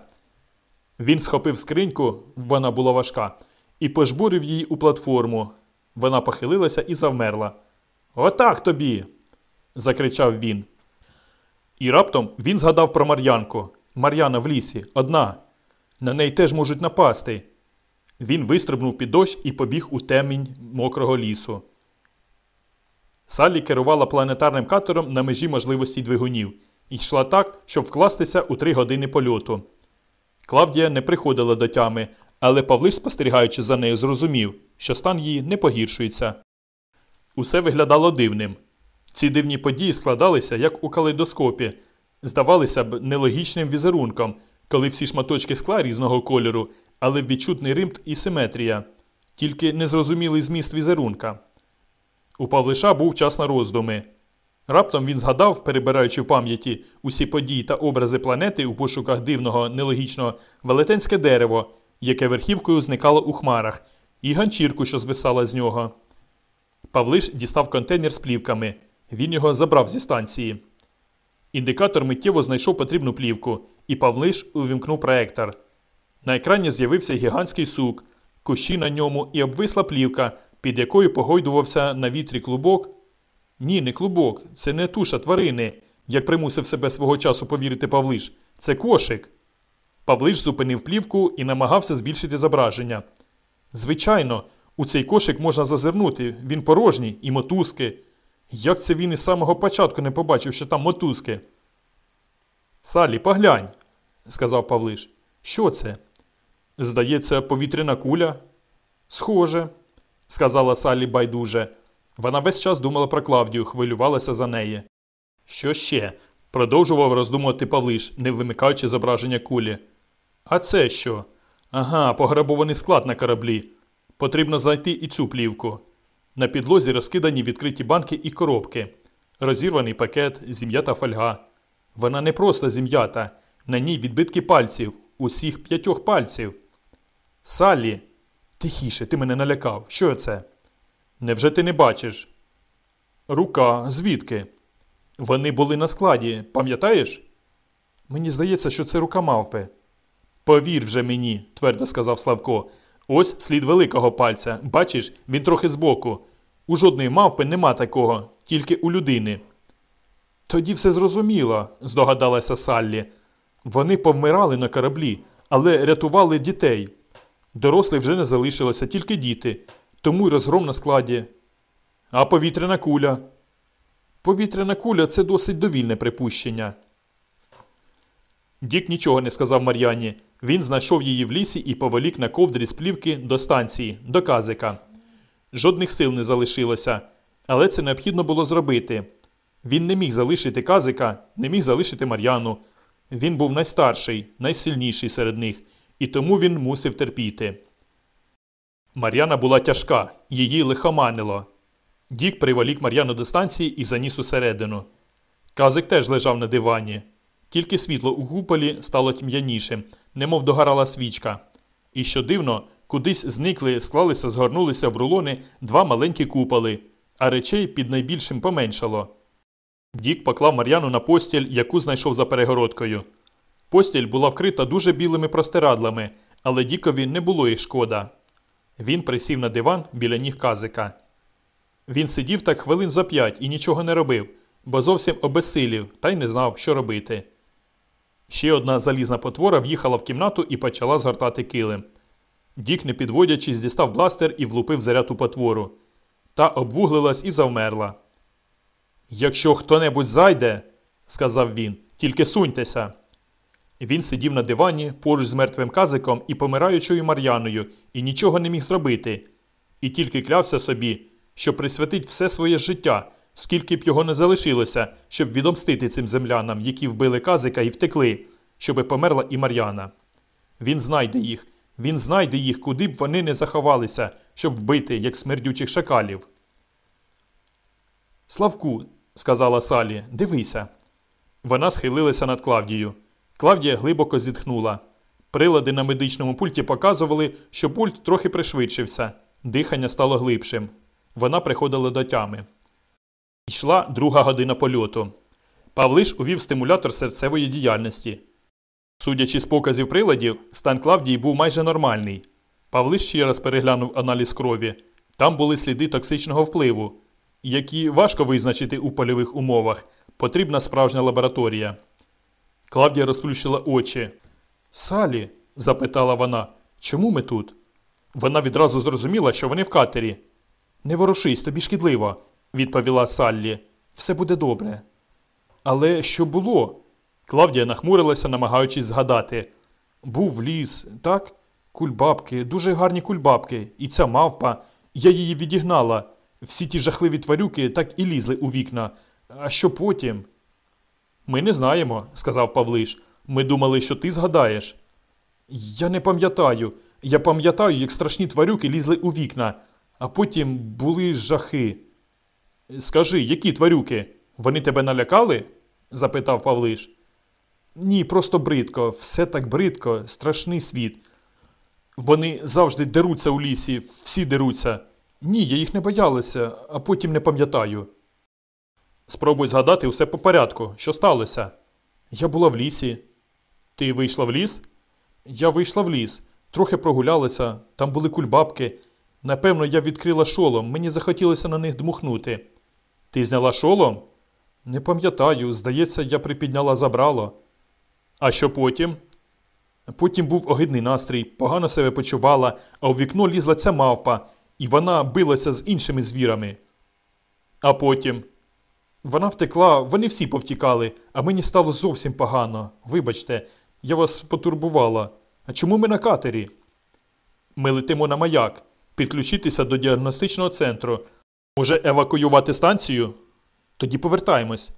Він схопив скриньку, вона була важка, і пожбурив її у платформу. Вона похилилася і завмерла. Отак тобі. закричав він. І раптом він згадав про Мар'янку. Мар'яна в лісі, одна. На неї теж можуть напасти. Він вистрибнув під дощ і побіг у темінь мокрого лісу. Саллі керувала планетарним катером на межі можливості двигунів і йшла так, щоб вкластися у три години польоту. Клавдія не приходила до тями, але Павлиш, спостерігаючи за нею, зрозумів, що стан її не погіршується. Усе виглядало дивним. Ці дивні події складалися, як у калейдоскопі, здавалися б нелогічним візерунком, коли всі шматочки скла різного кольору, але відчутний римт і симетрія, тільки незрозумілий зміст візерунка. У Павлиша був час на роздуми. Раптом він згадав, перебираючи в пам'яті усі події та образи планети у пошуках дивного, нелогічного велетенське дерево, яке верхівкою зникало у хмарах, і ганчірку, що звисала з нього. Павлиш дістав контейнер з плівками. Він його забрав зі станції. Індикатор миттєво знайшов потрібну плівку, і Павлиш увімкнув проектор. На екрані з'явився гігантський сук, кущі на ньому і обвисла плівка, під якою погойдувався на вітрі клубок. Ні, не клубок, це не туша тварини, як примусив себе свого часу повірити Павлиш. Це кошик. Павлиш зупинив плівку і намагався збільшити зображення. Звичайно, у цей кошик можна зазирнути, він порожній і мотузки. Як це він із самого початку не побачив, що там мотузки? Салі, поглянь, сказав Павлиш. Що це? Здається, повітряна куля. Схоже, сказала Салі байдуже. Вона весь час думала про Клавдію, хвилювалася за неї. Що ще? продовжував роздумувати Павлиш, не вимикаючи зображення кулі. А це що? Ага, пограбований склад на кораблі. Потрібно знайти і цю плівку. На підлозі розкидані відкриті банки і коробки, розірваний пакет, зім'ята фольга. Вона не просто зім'ята, на ній відбитки пальців, усіх п'ятьох пальців. Саллі, тихіше, ти мене налякав. Що це? Невже ти не бачиш? Рука, звідки? Вони були на складі, пам'ятаєш? Мені здається, що це рука мавпи. Повір вже мені, твердо сказав Славко. Ось слід великого пальця. Бачиш, він трохи збоку. У жодної мавпи нема такого, тільки у людини. Тоді все зрозуміло, здогадалася Саллі. Вони повмирали на кораблі, але рятували дітей. Дорослих вже не залишилося, тільки діти, тому й розгром на складі. А повітряна куля. Повітряна куля це досить довільне припущення. Дік нічого не сказав Мар'яні. Він знайшов її в лісі і повелік на ковдрі з плівки до станції, до казика. Жодних сил не залишилося, але це необхідно було зробити. Він не міг залишити казика, не міг залишити Мар'яну. Він був найстарший, найсильніший серед них, і тому він мусив терпіти. Мар'яна була тяжка, її лихоманило. Дік приволік Мар'яну до станції і заніс усередину. Казик теж лежав на дивані. Тільки світло у гуполі стало тьмянішим, немов догорала свічка. І що дивно, кудись зникли, склалися, згорнулися в рулони два маленькі куполи, а речей під найбільшим поменшало. Дік поклав Мар'яну на постіль, яку знайшов за перегородкою. Постіль була вкрита дуже білими простирадлами, але Дікові не було їх шкода. Він присів на диван біля ніг казика. Він сидів так хвилин за п'ять і нічого не робив, бо зовсім обесилів та й не знав, що робити. Ще одна залізна потвора в'їхала в кімнату і почала згортати килим. Дік, не підводячись, дістав бластер і влупив заряд у потвору. Та обвуглилась і завмерла. Якщо хто-небудь зайде, сказав він, тільки суньтеся. Він сидів на дивані поруч з мертвим казиком і помираючою Мар'яною і нічого не міг зробити, і тільки клявся собі, що присвятить все своє життя, скільки б його не залишилося, щоб відомстити цим землянам, які вбили казика і втекли, щоби померла і Мар'яна. Він знайде їх, він знайде їх, куди б вони не заховалися, щоб вбити, як смердючих шакалів. Славку, сказала Салі, дивися. Вона схилилася над Клавдією. Клавдія глибоко зітхнула. Прилади на медичному пульті показували, що пульт трохи пришвидшився, дихання стало глибшим. Вона приходила до тями. Йшла друга година польоту. Павлиш увів стимулятор серцевої діяльності. Судячи з показів приладів, стан Клавдії був майже нормальний. Павлиш ще раз переглянув аналіз крові. Там були сліди токсичного впливу, які важко визначити у польових умовах. Потрібна справжня лабораторія. Клавдія розплющила очі. Салі, запитала вона, чому ми тут? Вона відразу зрозуміла, що вони в катері. Не ворушись, тобі шкідливо, відповіла Саллі. Все буде добре. Але що було? Клавдія нахмурилася, намагаючись згадати. Був ліс, так? Кульбабки, дуже гарні кульбабки, і ця мавпа. Я її відігнала. Всі ті жахливі тварюки так і лізли у вікна. А що потім? Ми не знаємо, сказав Павлиш. Ми думали, що ти згадаєш. Я не пам'ятаю. Я пам'ятаю, як страшні тварюки лізли у вікна, а потім були жахи. Скажи, які тварюки? Вони тебе налякали? запитав Павлиш. Ні, просто бридко, все так бридко, страшний світ. Вони завжди деруться у лісі, всі деруться. Ні, я їх не боялася, а потім не пам'ятаю. Спробуй згадати усе по порядку, що сталося. Я була в лісі. Ти вийшла в ліс? Я вийшла в ліс, трохи прогулялася, там були кульбабки. Напевно, я відкрила шолом, мені захотілося на них дмухнути. Ти зняла шолом? Не пам'ятаю, здається, я припідняла забрало. А що потім? Потім був огидний настрій, погано себе почувала, а у вікно лізла ця мавпа, і вона билася з іншими звірами. А потім. Вона втекла, вони всі повтікали, а мені стало зовсім погано. Вибачте, я вас потурбувала. А чому ми на катері? Ми летимо на маяк, підключитися до діагностичного центру. Може, евакуювати станцію? Тоді повертаємось.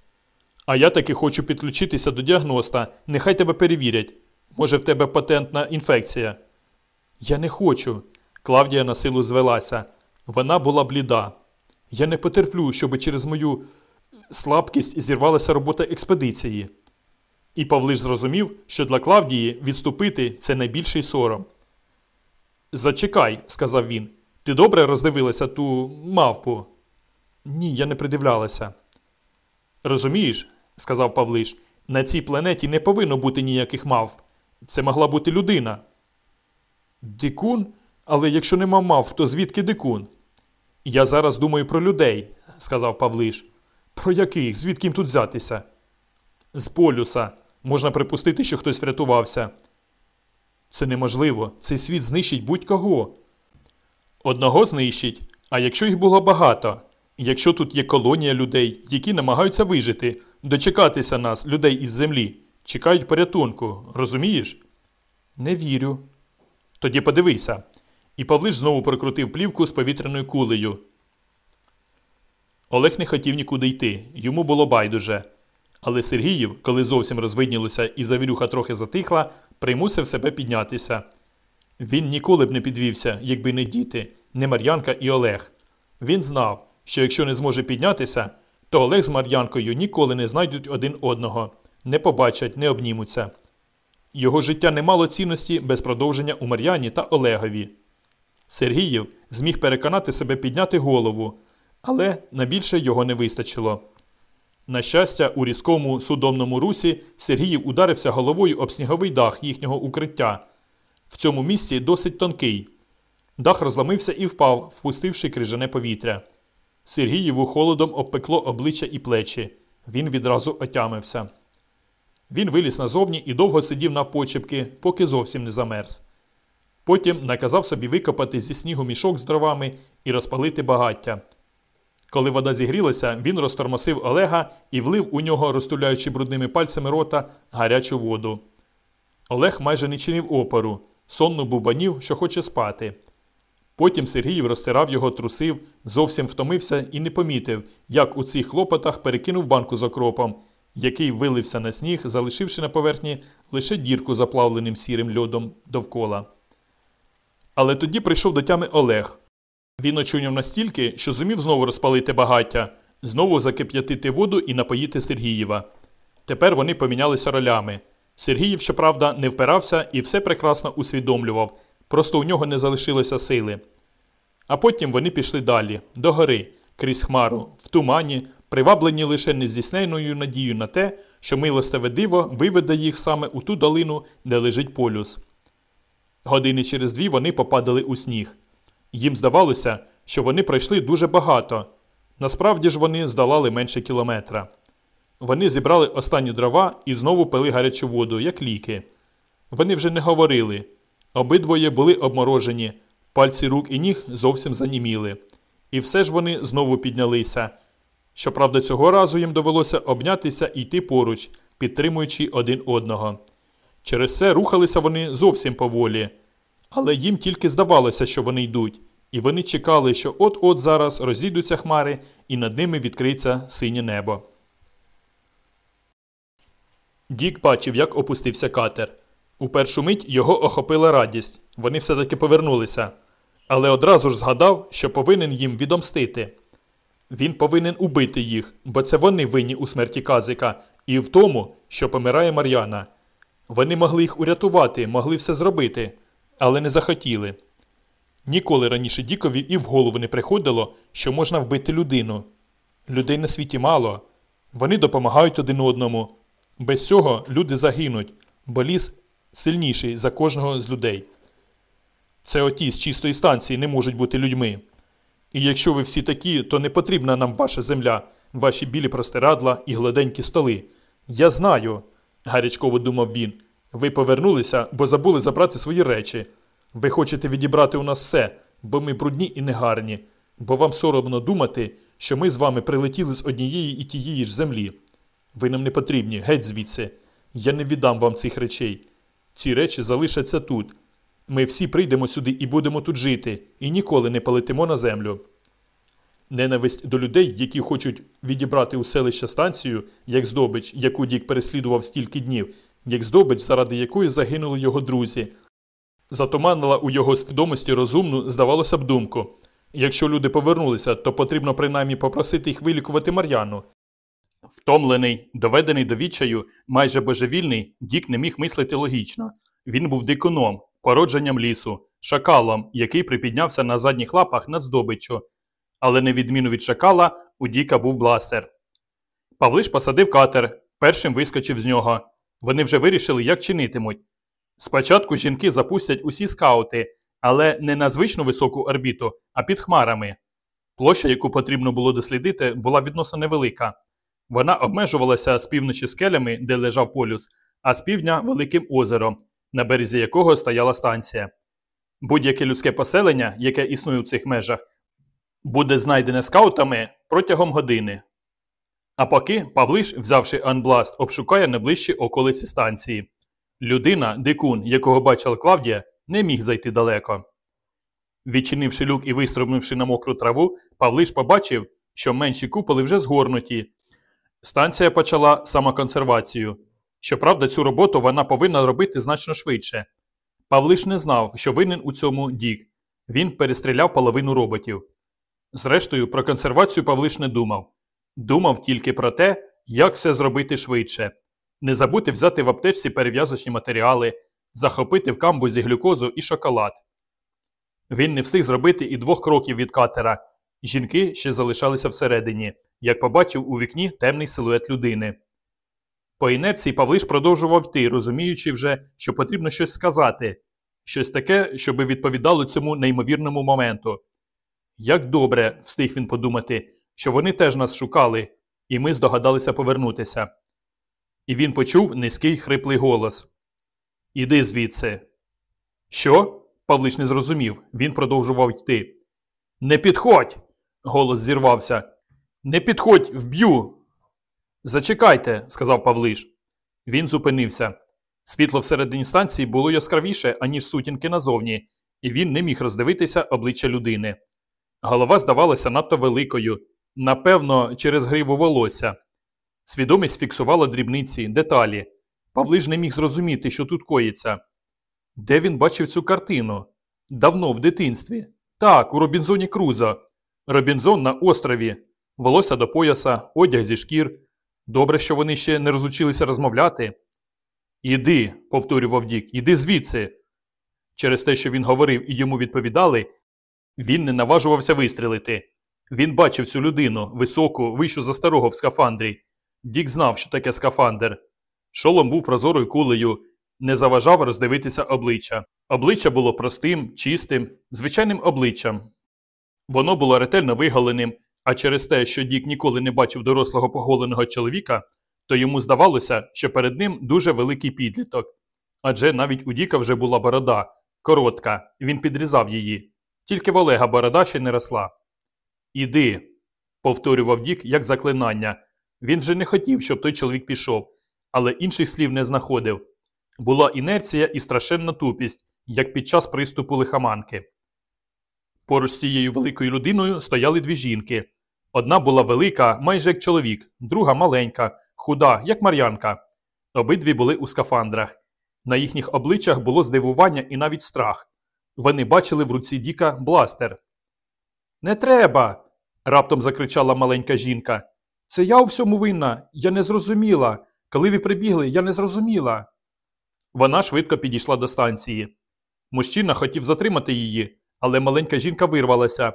А я таки хочу підключитися до діагноста. Нехай тебе перевірять. Може, в тебе патентна інфекція. Я не хочу. Клавдія на силу звелася. Вона була бліда. Я не потерплю, щоб через мою слабкість зірвалася робота експедиції. І Павлиш зрозумів, що для Клавдії відступити це найбільший сором. Зачекай, сказав він. Ти добре роздивилася ту мавпу? Ні, я не придивлялася. Розумієш, сказав Павлиш, на цій планеті не повинно бути ніяких мавп. Це могла бути людина. Дикун? Але якщо нема мавп, то звідки дикун? Я зараз думаю про людей, сказав Павлиш. Про яких? Звідки їм тут взятися? З полюса. Можна припустити, що хтось врятувався. Це неможливо. Цей світ знищить будь-кого. Одного знищить, а якщо їх було багато, якщо тут є колонія людей, які намагаються вижити, дочекатися нас, людей із землі, чекають порятунку, розумієш? Не вірю. Тоді подивися. І Павлиш знову прокрутив плівку з повітряною кулею. Олег не хотів нікуди йти, йому було байдуже. Але Сергіїв, коли зовсім розвиднілося і завірюха трохи затихла, примусив себе піднятися. Він ніколи б не підвівся, якби не діти, не Мар'янка і Олег. Він знав, що якщо не зможе піднятися, то Олег з Мар'янкою ніколи не знайдуть один одного, не побачать, не обнімуться. Його життя не мало цінності без продовження у Мар'яні та Олегові. Сергіїв зміг переконати себе підняти голову, але на більше його не вистачило. На щастя, у різкому судомному русі Сергіїв ударився головою об сніговий дах їхнього укриття. В цьому місці досить тонкий. Дах розламився і впав, впустивши крижане повітря. Сергієву холодом обпекло обличчя і плечі. Він відразу отямився. Він виліз назовні і довго сидів навпочепки, поки зовсім не замерз. Потім наказав собі викопати зі снігу мішок з дровами і розпалити багаття. Коли вода зігрілася, він розтормосив Олега і влив у нього, розтуляючи брудними пальцями рота, гарячу воду. Олег майже не чинив опору, сонно бубанів, що хоче спати. Потім Сергіїв розтирав його, трусив, зовсім втомився і не помітив, як у цих хлопотах перекинув банку з окропом, який вилився на сніг, залишивши на поверхні лише дірку заплавленим сірим льодом довкола. Але тоді прийшов до тями Олег. Він очуняв настільки, що зумів знову розпалити багаття, знову закип'ятити воду і напоїти Сергієва. Тепер вони помінялися ролями. Сергіїв, щоправда, не впирався і все прекрасно усвідомлював, просто у нього не залишилося сили. А потім вони пішли далі, до гори, крізь хмару, в тумані, приваблені лише нездійсненною надією на те, що милостиве диво виведе їх саме у ту долину, де лежить полюс. Години через дві вони попадали у сніг. Їм здавалося, що вони пройшли дуже багато. Насправді ж вони здолали менше кілометра. Вони зібрали останні дрова і знову пили гарячу воду, як ліки. Вони вже не говорили. Обидвоє були обморожені, пальці рук і ніг зовсім заніміли. І все ж вони знову піднялися. Щоправда, цього разу їм довелося обнятися і йти поруч, підтримуючи один одного. Через це рухалися вони зовсім поволі. Але їм тільки здавалося, що вони йдуть, і вони чекали, що от-от зараз розійдуться хмари, і над ними відкриється синє небо. Дік бачив, як опустився катер. У першу мить його охопила радість. Вони все таки повернулися. Але одразу ж згадав, що повинен їм відомстити. Він повинен убити їх, бо це вони винні у смерті Казика і в тому, що помирає Мар'яна. Вони могли їх урятувати, могли все зробити, але не захотіли. Ніколи раніше Дікові і в голову не приходило, що можна вбити людину. Людей на світі мало. Вони допомагають один одному. Без цього люди загинуть, бо ліс сильніший за кожного з людей. Це оті з чистої станції не можуть бути людьми. І якщо ви всі такі, то не потрібна нам ваша земля, ваші білі простирадла і гладенькі столи. Я знаю, гарячково думав він. Ви повернулися, бо забули забрати свої речі. Ви хочете відібрати у нас все, бо ми брудні і негарні, бо вам соромно думати, що ми з вами прилетіли з однієї і тієї ж землі. Ви нам не потрібні, геть звідси. Я не віддам вам цих речей. Ці речі залишаться тут. Ми всі прийдемо сюди і будемо тут жити, і ніколи не полетимо на землю. Ненависть до людей, які хочуть відібрати у селище станцію, як здобич, яку Дік переслідував стільки днів, як здобич, заради якої загинули його друзі, затуманила у його свідомості розумну, здавалося б, думку. Якщо люди повернулися, то потрібно принаймні попросити їх вилікувати Мар'яну. Втомлений, доведений до відчаю, майже божевільний, Дік не міг мислити логічно. Він був дикуном, породженням лісу, шакалом, який припіднявся на задніх лапах над здобиччю. Але на відміну від шакала, у Діка був бластер. Павлиш посадив катер, першим вискочив з нього. Вони вже вирішили, як чинитимуть. Спочатку жінки запустять усі скаути, але не на звичну високу орбіту, а під хмарами. Площа, яку потрібно було дослідити, була відносно невелика. Вона обмежувалася з півночі скелями, де лежав полюс, а з півдня великим озером, на березі якого стояла станція. Будь-яке людське поселення, яке існує у цих межах, буде знайдене скаутами протягом години. А поки Павлиш, взявши анбласт, обшукає найближчі околиці станції. Людина, дикун, якого бачила Клавдія, не міг зайти далеко. Відчинивши люк і вистрибнувши на мокру траву, Павлиш побачив, що менші куполи вже згорнуті. Станція почала самоконсервацію. Щоправда, цю роботу вона повинна робити значно швидше. Павлиш не знав, що винен у цьому Дік. Він перестріляв половину роботів. Зрештою, про консервацію Павлиш не думав. Думав тільки про те, як все зробити швидше. Не забути взяти в аптечці перев'язочні матеріали, захопити в камбузі глюкозу і шоколад. Він не встиг зробити і двох кроків від катера. Жінки ще залишалися всередині, як побачив у вікні темний силует людини. По інерції Павлиш продовжував йти, розуміючи вже, що потрібно щось сказати, щось таке, щоби відповідало цьому неймовірному моменту. Як добре, встиг він подумати, що вони теж нас шукали, і ми здогадалися повернутися. І він почув низький хриплий голос Іди звідси. Що? Павлиш не зрозумів. Він продовжував йти. Не підходь. Голос зірвався. Не підходь, вб'ю. Зачекайте, сказав Павлиш. Він зупинився. Світло всередині станції було яскравіше, аніж сутінки назовні, і він не міг роздивитися обличчя людини. Голова здавалася надто великою, напевно, через гриву волосся. Свідомість фіксувала дрібниці, деталі. Павлиш не міг зрозуміти, що тут коїться. Де він бачив цю картину? Давно, в дитинстві. Так, у Робінзоні Крузо. Робінзон на острові, волосся до пояса, одяг зі шкір. Добре, що вони ще не розучилися розмовляти. Іди, повторював Дік, іди звідси. Через те, що він говорив і йому відповідали, він не наважувався вистрілити. Він бачив цю людину, високу, вищу за старого в скафандрі. Дік знав, що таке скафандр. Шолом був прозорою кулею, не заважав роздивитися обличчя. Обличчя було простим, чистим, звичайним обличчям. Воно було ретельно виголеним, а через те, що Дік ніколи не бачив дорослого поголеного чоловіка, то йому здавалося, що перед ним дуже великий підліток. Адже навіть у Діка вже була борода, коротка, він підрізав її. Тільки в Олега борода ще не росла. Іди, повторював Дік як заклинання. Він же не хотів, щоб той чоловік пішов, але інших слів не знаходив. Була інерція і страшенна тупість, як під час приступу лихоманки. Поруч з цією великою людиною стояли дві жінки. Одна була велика, майже як чоловік, друга маленька, худа, як мар'янка. Обидві були у скафандрах. На їхніх обличчях було здивування і навіть страх. Вони бачили в руці Діка бластер. Не треба. раптом закричала маленька жінка. Це я у всьому винна, я не зрозуміла. Коли ви прибігли, я не зрозуміла. Вона швидко підійшла до станції. Мужчина хотів затримати її, але маленька жінка вирвалася.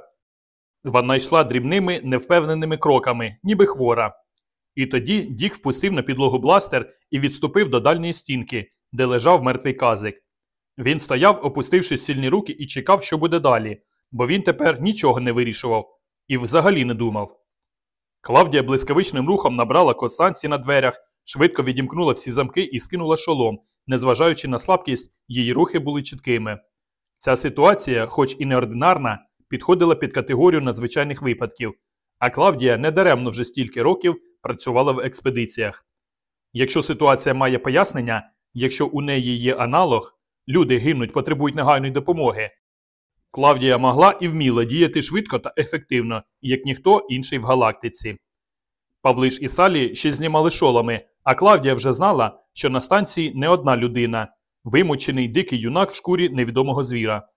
Вона йшла дрібними, невпевненими кроками, ніби хвора. І тоді Дік впустив на підлогу бластер і відступив до дальньої стінки, де лежав мертвий казик. Він стояв, опустивши сильні руки, і чекав, що буде далі, бо він тепер нічого не вирішував і взагалі не думав. Клавдія блискавичним рухом набрала констанції на дверях, швидко відімкнула всі замки і скинула шолом. Незважаючи на слабкість, її рухи були чіткими. Ця ситуація, хоч і неординарна, підходила під категорію надзвичайних випадків, а Клавдія недаремно вже стільки років працювала в експедиціях. Якщо ситуація має пояснення, якщо у неї є аналог, люди гинуть, потребують негайної допомоги. Клавдія могла і вміла діяти швидко та ефективно, як ніхто інший в галактиці. Павлиш і Салі ще знімали шолами, а Клавдія вже знала, що на станції не одна людина, вимучений дикий юнак в шкурі невідомого звіра.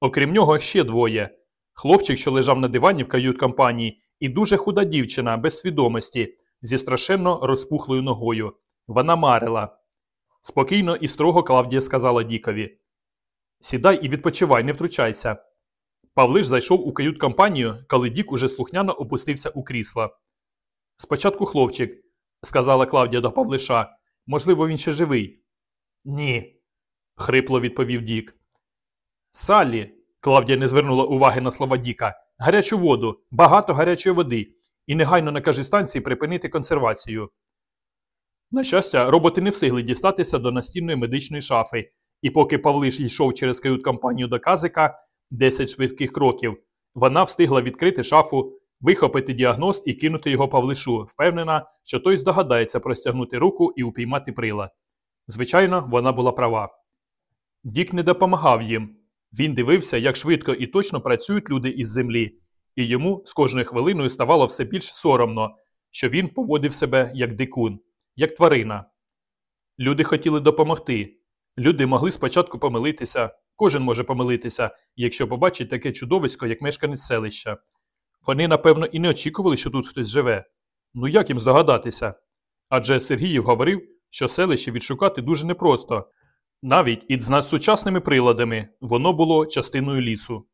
Окрім нього, ще двоє хлопчик, що лежав на дивані в кают-компанії, і дуже худа дівчина без свідомості зі страшенно розпухлою ногою. Вона марила. Спокійно і строго Клавдія сказала Дікові Сідай і відпочивай, не втручайся. Павлиш зайшов у кают-компанію, коли Дік уже слухняно опустився у крісло. Спочатку хлопчик, сказала Клавдія до Павлиша. Можливо, він ще живий. Ні, хрипло відповів Дік. Саллі, Клавдія не звернула уваги на слова Діка, гарячу воду, багато гарячої води, і негайно накаже станції припинити консервацію. На щастя, роботи не встигли дістатися до настінної медичної шафи, і поки Павлиш йшов через кают-компанію до казика 10 швидких кроків, вона встигла відкрити шафу, вихопити діагноз і кинути його Павлишу, впевнена, що той здогадається простягнути руку і упіймати прилад. Звичайно, вона була права. Дік не допомагав їм. Він дивився, як швидко і точно працюють люди із землі, і йому з кожною хвилиною ставало все більш соромно, що він поводив себе як дикун, як тварина. Люди хотіли допомогти. Люди могли спочатку помилитися, кожен може помилитися, якщо побачить таке чудовисько, як мешканець селища. Вони, напевно, і не очікували, що тут хтось живе. Ну як їм здогадатися? Адже Сергіїв говорив, що селище відшукати дуже непросто. Навіть із надсучасними приладами воно було частиною лісу.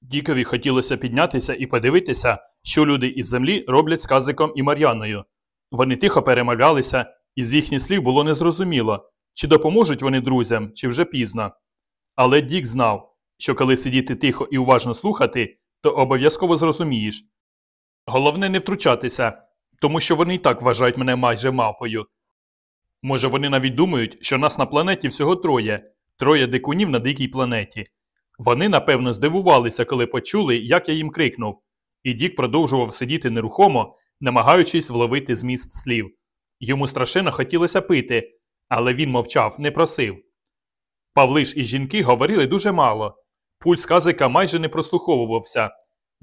Дікові хотілося піднятися і подивитися, що люди із землі роблять з Казиком і Мар'яною. Вони тихо перемовлялися, і з їхніх слів було незрозуміло, чи допоможуть вони друзям, чи вже пізно. Але Дік знав, що коли сидіти тихо і уважно слухати, то обов'язково зрозумієш. Головне не втручатися, тому що вони і так вважають мене майже мавпою. Може, вони навіть думають, що нас на планеті всього троє, троє дикунів на дикій планеті. Вони, напевно, здивувалися, коли почули, як я їм крикнув, і Дік продовжував сидіти нерухомо, намагаючись вловити зміст слів. Йому страшенно хотілося пити, але він мовчав, не просив. Павлиш і жінки говорили дуже мало. Пульс казика майже не прослуховувався.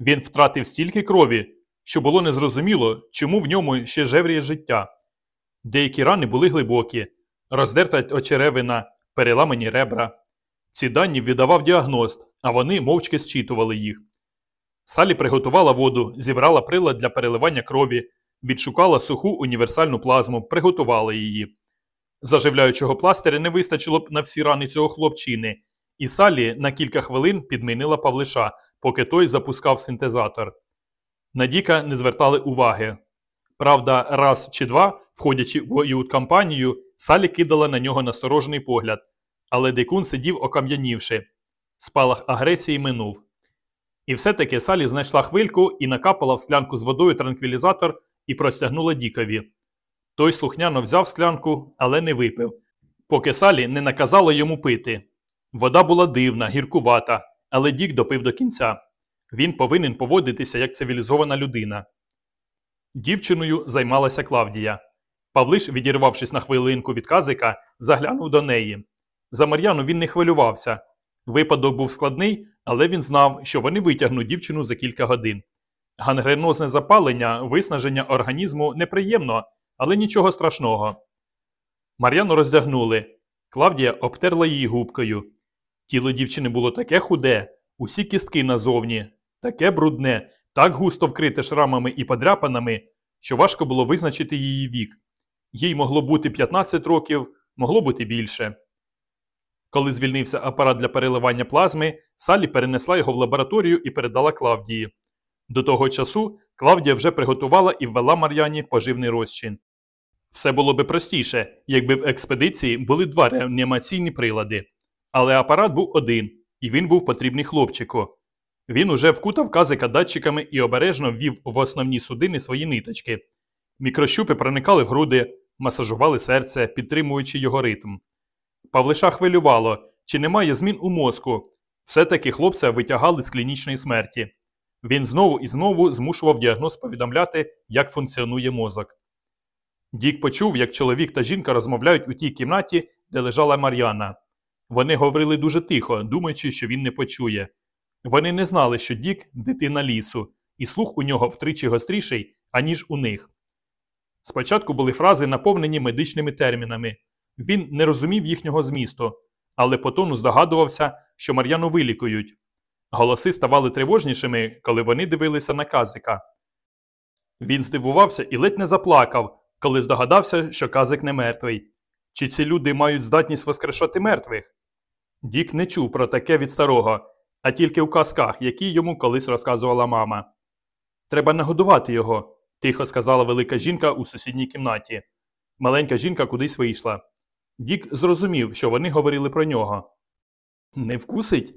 Він втратив стільки крові, що було незрозуміло, чому в ньому ще жевріє життя. Деякі рани були глибокі, роздерта очеревина, переламані ребра. Ці дані віддавав діагност, а вони мовчки зчитували їх. Салі приготувала воду, зібрала прилад для переливання крові, відшукала суху універсальну плазму, приготувала її. Заживляючого пластиря не вистачило б на всі рани цього хлопчини, і Салі на кілька хвилин підмінила Павлиша, поки той запускав синтезатор. На Діка не звертали уваги. Правда, раз чи два, входячи в кают-кампанію, Салі кидала на нього насторожений погляд, але дикун сидів окам'янівши. Спалах агресії минув. І все-таки Салі знайшла хвильку і накапала в склянку з водою транквілізатор і простягнула Дікові. Той слухняно взяв склянку, але не випив, поки Салі не наказала йому пити. Вода була дивна, гіркувата, але Дік допив до кінця. Він повинен поводитися як цивілізована людина. Дівчиною займалася Клавдія. Павлиш, відірвавшись на хвилинку від казика, заглянув до неї. За Мар'яну він не хвилювався. Випадок був складний, але він знав, що вони витягнуть дівчину за кілька годин. Гангренозне запалення, виснаження організму неприємно, але нічого страшного. Мар'яну роздягнули. Клавдія обтерла її губкою. Тіло дівчини було таке худе, усі кістки назовні, таке брудне, так густо вкрите шрамами і подряпинами, що важко було визначити її вік. Їй могло бути 15 років, могло бути більше. Коли звільнився апарат для переливання плазми, Саллі перенесла його в лабораторію і передала Клавдії. До того часу Клавдія вже приготувала і ввела Мар'яні поживний розчин. Все було би простіше, якби в експедиції були два реанімаційні прилади. Але апарат був один, і він був потрібний хлопчику. Він уже вкутав казика датчиками і обережно ввів в основні судини свої ниточки. Мікрощупи проникали в груди, масажували серце, підтримуючи його ритм. Павлиша хвилювало, чи немає змін у мозку. Все-таки хлопця витягали з клінічної смерті. Він знову і знову змушував діагноз повідомляти, як функціонує мозок. Дік почув, як чоловік та жінка розмовляють у тій кімнаті, де лежала Мар'яна. Вони говорили дуже тихо, думаючи, що він не почує. Вони не знали, що Дік дитина лісу, і слух у нього втричі гостріший, аніж у них. Спочатку були фрази, наповнені медичними термінами. Він не розумів їхнього змісту, але по тону здогадувався, що Мар'яну вилікують. Голоси ставали тривожнішими, коли вони дивилися на казика. Він здивувався і ледь не заплакав, коли здогадався, що казик не мертвий. Чи ці люди мають здатність воскрешати мертвих? Дік не чув про таке від старого, а тільки в казках, які йому колись розказувала мама. Треба нагодувати його, тихо сказала велика жінка у сусідній кімнаті. Маленька жінка кудись вийшла. Дік зрозумів, що вони говорили про нього. Не вкусить?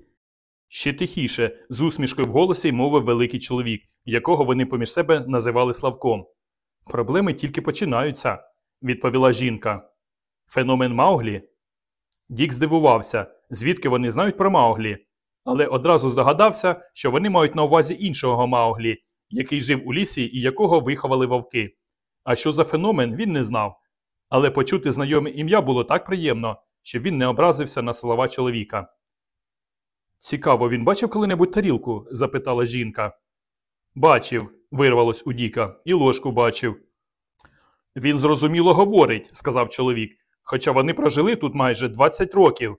Ще тихіше, з усмішкою в голосі мовив великий чоловік, якого вони поміж себе називали Славком. Проблеми тільки починаються, відповіла жінка. Феномен Мауглі? Дік здивувався, звідки вони знають про Мауглі, але одразу здогадався, що вони мають на увазі іншого Мауглі, який жив у лісі і якого виховали вовки. А що за феномен, він не знав. Але почути знайоме ім'я було так приємно, що він не образився на слова чоловіка. Цікаво, він бачив коли-небудь тарілку? запитала жінка. Бачив, вирвалось у Діка, і ложку бачив. Він зрозуміло говорить, сказав чоловік, хоча вони прожили тут майже 20 років.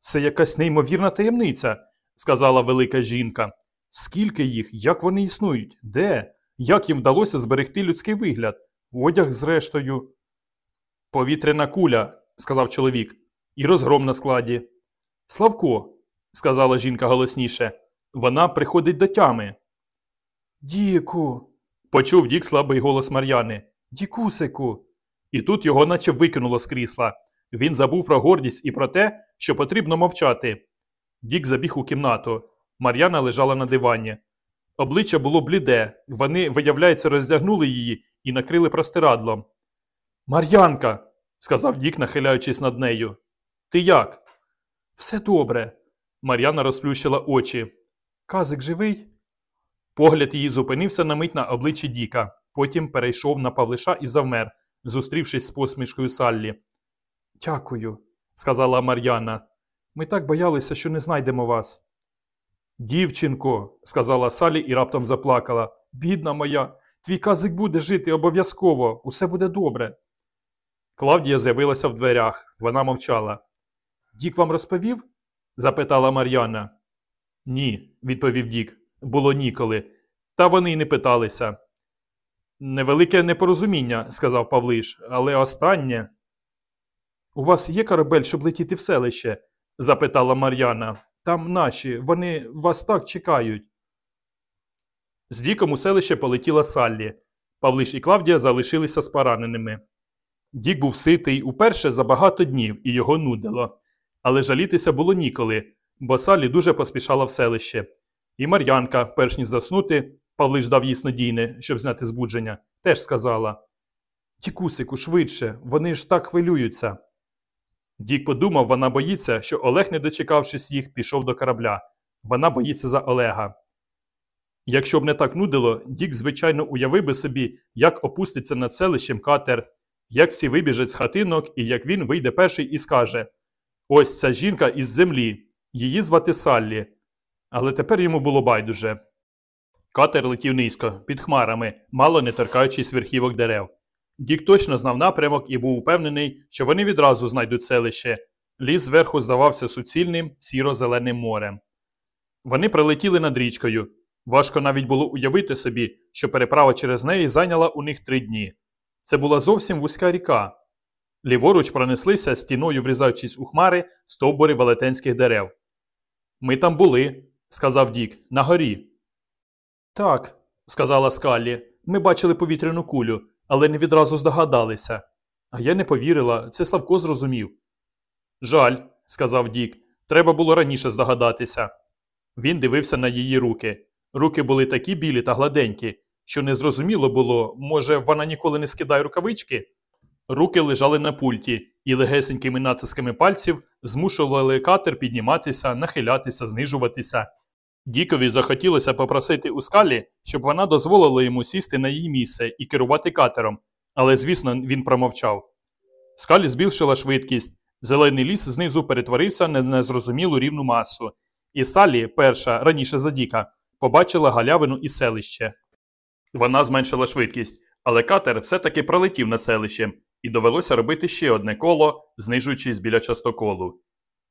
Це якась неймовірна таємниця, сказала велика жінка. Скільки їх, як вони існують? Де? Як їм вдалося зберегти людський вигляд? Одяг, зрештою. Повітряна куля, сказав чоловік, і розгром на складі. Славко, сказала жінка голосніше, вона приходить до тями. Діку. почув Дік слабий голос Мар'яни. Дікусику. І тут його наче викинуло з крісла. Він забув про гордість і про те, що потрібно мовчати. Дік забіг у кімнату. Мар'яна лежала на дивані. Обличчя було бліде, вони, виявляється, роздягнули її і накрили простирадлом. Мар'янка, сказав Дік, нахиляючись над нею. Ти як? Все добре. Мар'яна розплющила очі. Казик живий? Погляд її зупинився на мить на обличчі Діка, потім перейшов на Павлиша і завмер, зустрівшись з посмішкою Саллі. Дякую, сказала Мар'яна. Ми так боялися, що не знайдемо вас. Дівчинко, сказала Салі і раптом заплакала. Бідна моя, твій казик буде жити обов'язково, усе буде добре. Клавдія з'явилася в дверях. Вона мовчала. Дік вам розповів? запитала Мар'яна. Ні, відповів Дік. Було ніколи. Та вони й не питалися. Невелике непорозуміння, сказав Павлиш, але останнє. У вас є корабель, щоб летіти в селище? запитала Мар'яна. Там наші, вони вас так чекають. З Діком у селище полетіла Саллі. Павлиш і Клавдія залишилися з пораненими. Дік був ситий уперше за багато днів і його нудило. Але жалітися було ніколи, бо Саллі дуже поспішала в селище. І Мар'янка, перш ніж заснути, Павлиш дав їй снодійне, щоб зняти збудження, теж сказала Дікусику, швидше, вони ж так хвилюються. Дік подумав, вона боїться, що Олег, не дочекавшись їх, пішов до корабля. Вона боїться за Олега. Якщо б не так нудило, Дік, звичайно, уявив би собі, як опуститься над селищем катер, як всі вибіжать з хатинок і як він вийде перший і скаже Ось ця жінка із землі, її звати Саллі. Але тепер йому було байдуже. Катер летів низько, під хмарами, мало не торкаючись верхівок дерев. Дік точно знав напрямок і був упевнений, що вони відразу знайдуть селище. Ліс зверху здавався суцільним сіро-зеленим морем. Вони прилетіли над річкою. Важко навіть було уявити собі, що переправа через неї зайняла у них три дні. Це була зовсім вузька ріка. Ліворуч пронеслися стіною, врізаючись у хмари стовбури велетенських дерев. Ми там були, сказав Дік, на горі. Так, сказала Скаллі, ми бачили повітряну кулю, але не відразу здогадалися. А я не повірила, це Славко зрозумів. Жаль, сказав Дік, треба було раніше здогадатися. Він дивився на її руки. Руки були такі білі та гладенькі, що незрозуміло було, може, вона ніколи не скидає рукавички. Руки лежали на пульті, і легесенькими натисками пальців змушували катер підніматися, нахилятися, знижуватися. Дікові захотілося попросити у скалі, щоб вона дозволила йому сісти на її місце і керувати катером, але, звісно, він промовчав. Скалі збільшила швидкість, зелений ліс знизу перетворився на незрозумілу рівну масу, і Салі, перша, раніше за Діка, побачила галявину і селище. Вона зменшила швидкість, але катер все-таки пролетів на селище, і довелося робити ще одне коло, знижуючись біля частоколу.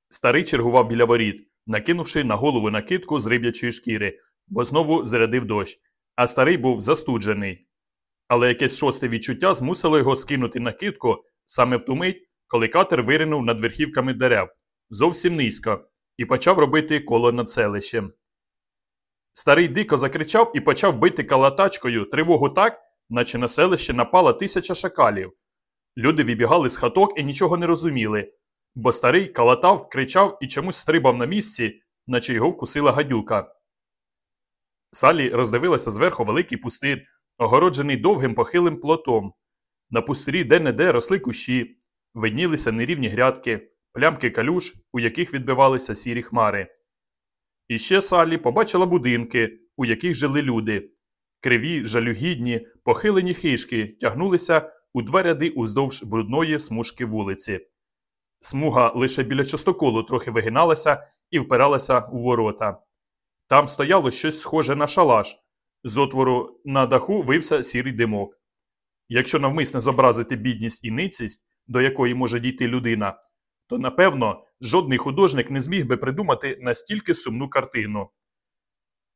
Старий чергував біля воріт, накинувши на голову накидку з риб'ячої шкіри, бо знову зарядив дощ, а старий був застуджений. Але якесь шосте відчуття змусило його скинути накидку саме в ту мить, коли катер виринув над верхівками дерев, зовсім низько, і почав робити коло над селищем. Старий дико закричав і почав бити калатачкою тривогу так, наче на селище напала тисяча шакалів. Люди вибігали з хаток і нічого не розуміли, бо старий калатав, кричав і чомусь стрибав на місці, наче його вкусила гадюка. Салі роздивилася зверху великий пустир, огороджений довгим похилим плотом. На пустирі де-не-де росли кущі, виднілися нерівні грядки, плямки калюш, у яких відбивалися сірі хмари. І ще Салі побачила будинки, у яких жили люди. Криві, жалюгідні, похилені хишки тягнулися у два ряди уздовж брудної смужки вулиці. Смуга лише біля частоколу трохи вигиналася і впиралася у ворота. Там стояло щось схоже на шалаш. З отвору на даху вився сірий димок. Якщо навмисне зобразити бідність і ницість, до якої може дійти людина, то напевно жодний художник не зміг би придумати настільки сумну картину.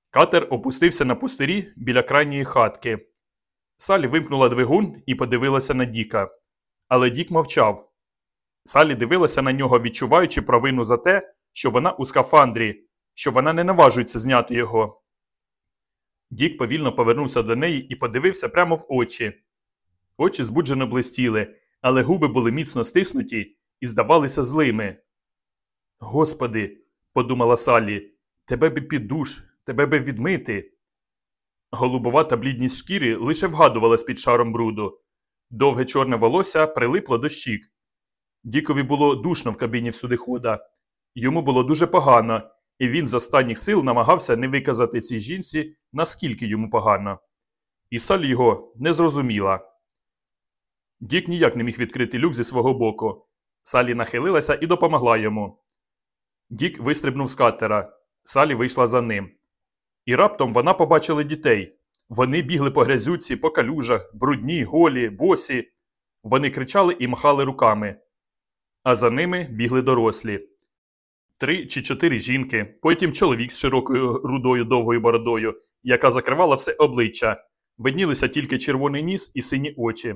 Катер опустився на пустирі біля крайньої хатки. Салі вимкнула двигун і подивилася на Діка. Але Дік мовчав. Салі дивилася на нього, відчуваючи провину за те, що вона у скафандрі, що вона не наважується зняти його. Дік повільно повернувся до неї і подивився прямо в очі. Очі збуджено блистіли, але губи були міцно стиснуті і здавалися злими. Господи, подумала Салі, тебе би під душ, тебе би відмити. Голубовата блідність шкіри лише вгадувалась під шаром бруду. Довге чорне волосся прилипло до щік. Дікові було душно в кабіні всюдихода. Йому було дуже погано, і він з останніх сил намагався не виказати цій жінці, наскільки йому погано. І Салі його не зрозуміла. Дік ніяк не міг відкрити люк зі свого боку. Салі нахилилася і допомогла йому. Дік вистрибнув з катера. Салі вийшла за ним. І раптом вона побачила дітей. Вони бігли по грязюці, по калюжах, брудні, голі, босі. Вони кричали і махали руками. А за ними бігли дорослі. Три чи чотири жінки, потім чоловік з широкою рудою довгою бородою, яка закривала все обличчя. Виднілися тільки червоний ніс і сині очі.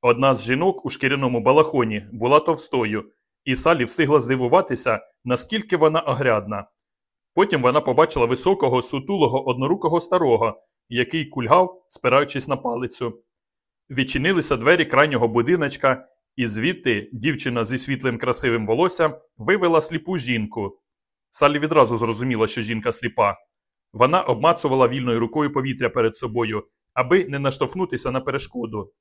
Одна з жінок у шкіряному балахоні була товстою, і Салі встигла здивуватися, наскільки вона огрядна. Потім вона побачила високого, сутулого, однорукого старого, який кульгав, спираючись на палицю. Відчинилися двері крайнього будиночка, і звідти дівчина зі світлим красивим волоссям вивела сліпу жінку. Салі відразу зрозуміла, що жінка сліпа. Вона обмацувала вільною рукою повітря перед собою, аби не наштовхнутися на перешкоду.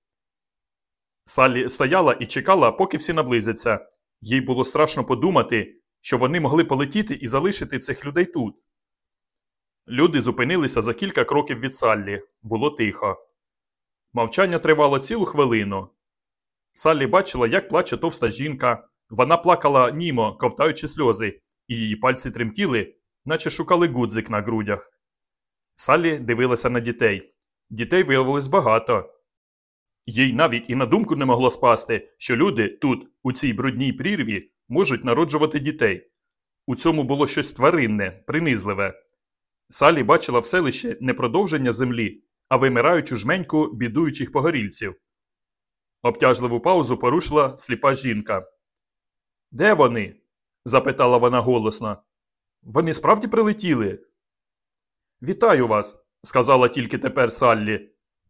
Салі стояла і чекала, поки всі наблизяться. Їй було страшно подумати, що вони могли полетіти і залишити цих людей тут. Люди зупинилися за кілька кроків від Саллі. Було тихо. Мовчання тривало цілу хвилину. Саллі бачила, як плаче товста жінка. Вона плакала німо, ковтаючи сльози, і її пальці тремтіли, наче шукали гудзик на грудях. Саллі дивилася на дітей. Дітей виявилось багато. Їй навіть і на думку не могло спасти, що люди тут, у цій брудній прірві, можуть народжувати дітей. У цьому було щось тваринне, принизливе. Салі бачила в селищі не продовження землі, а вимираючу жменьку бідуючих погорільців. Обтяжливу паузу порушила сліпа жінка. Де вони? запитала вона голосно. Вони справді прилетіли? Вітаю вас, сказала тільки тепер Саллі.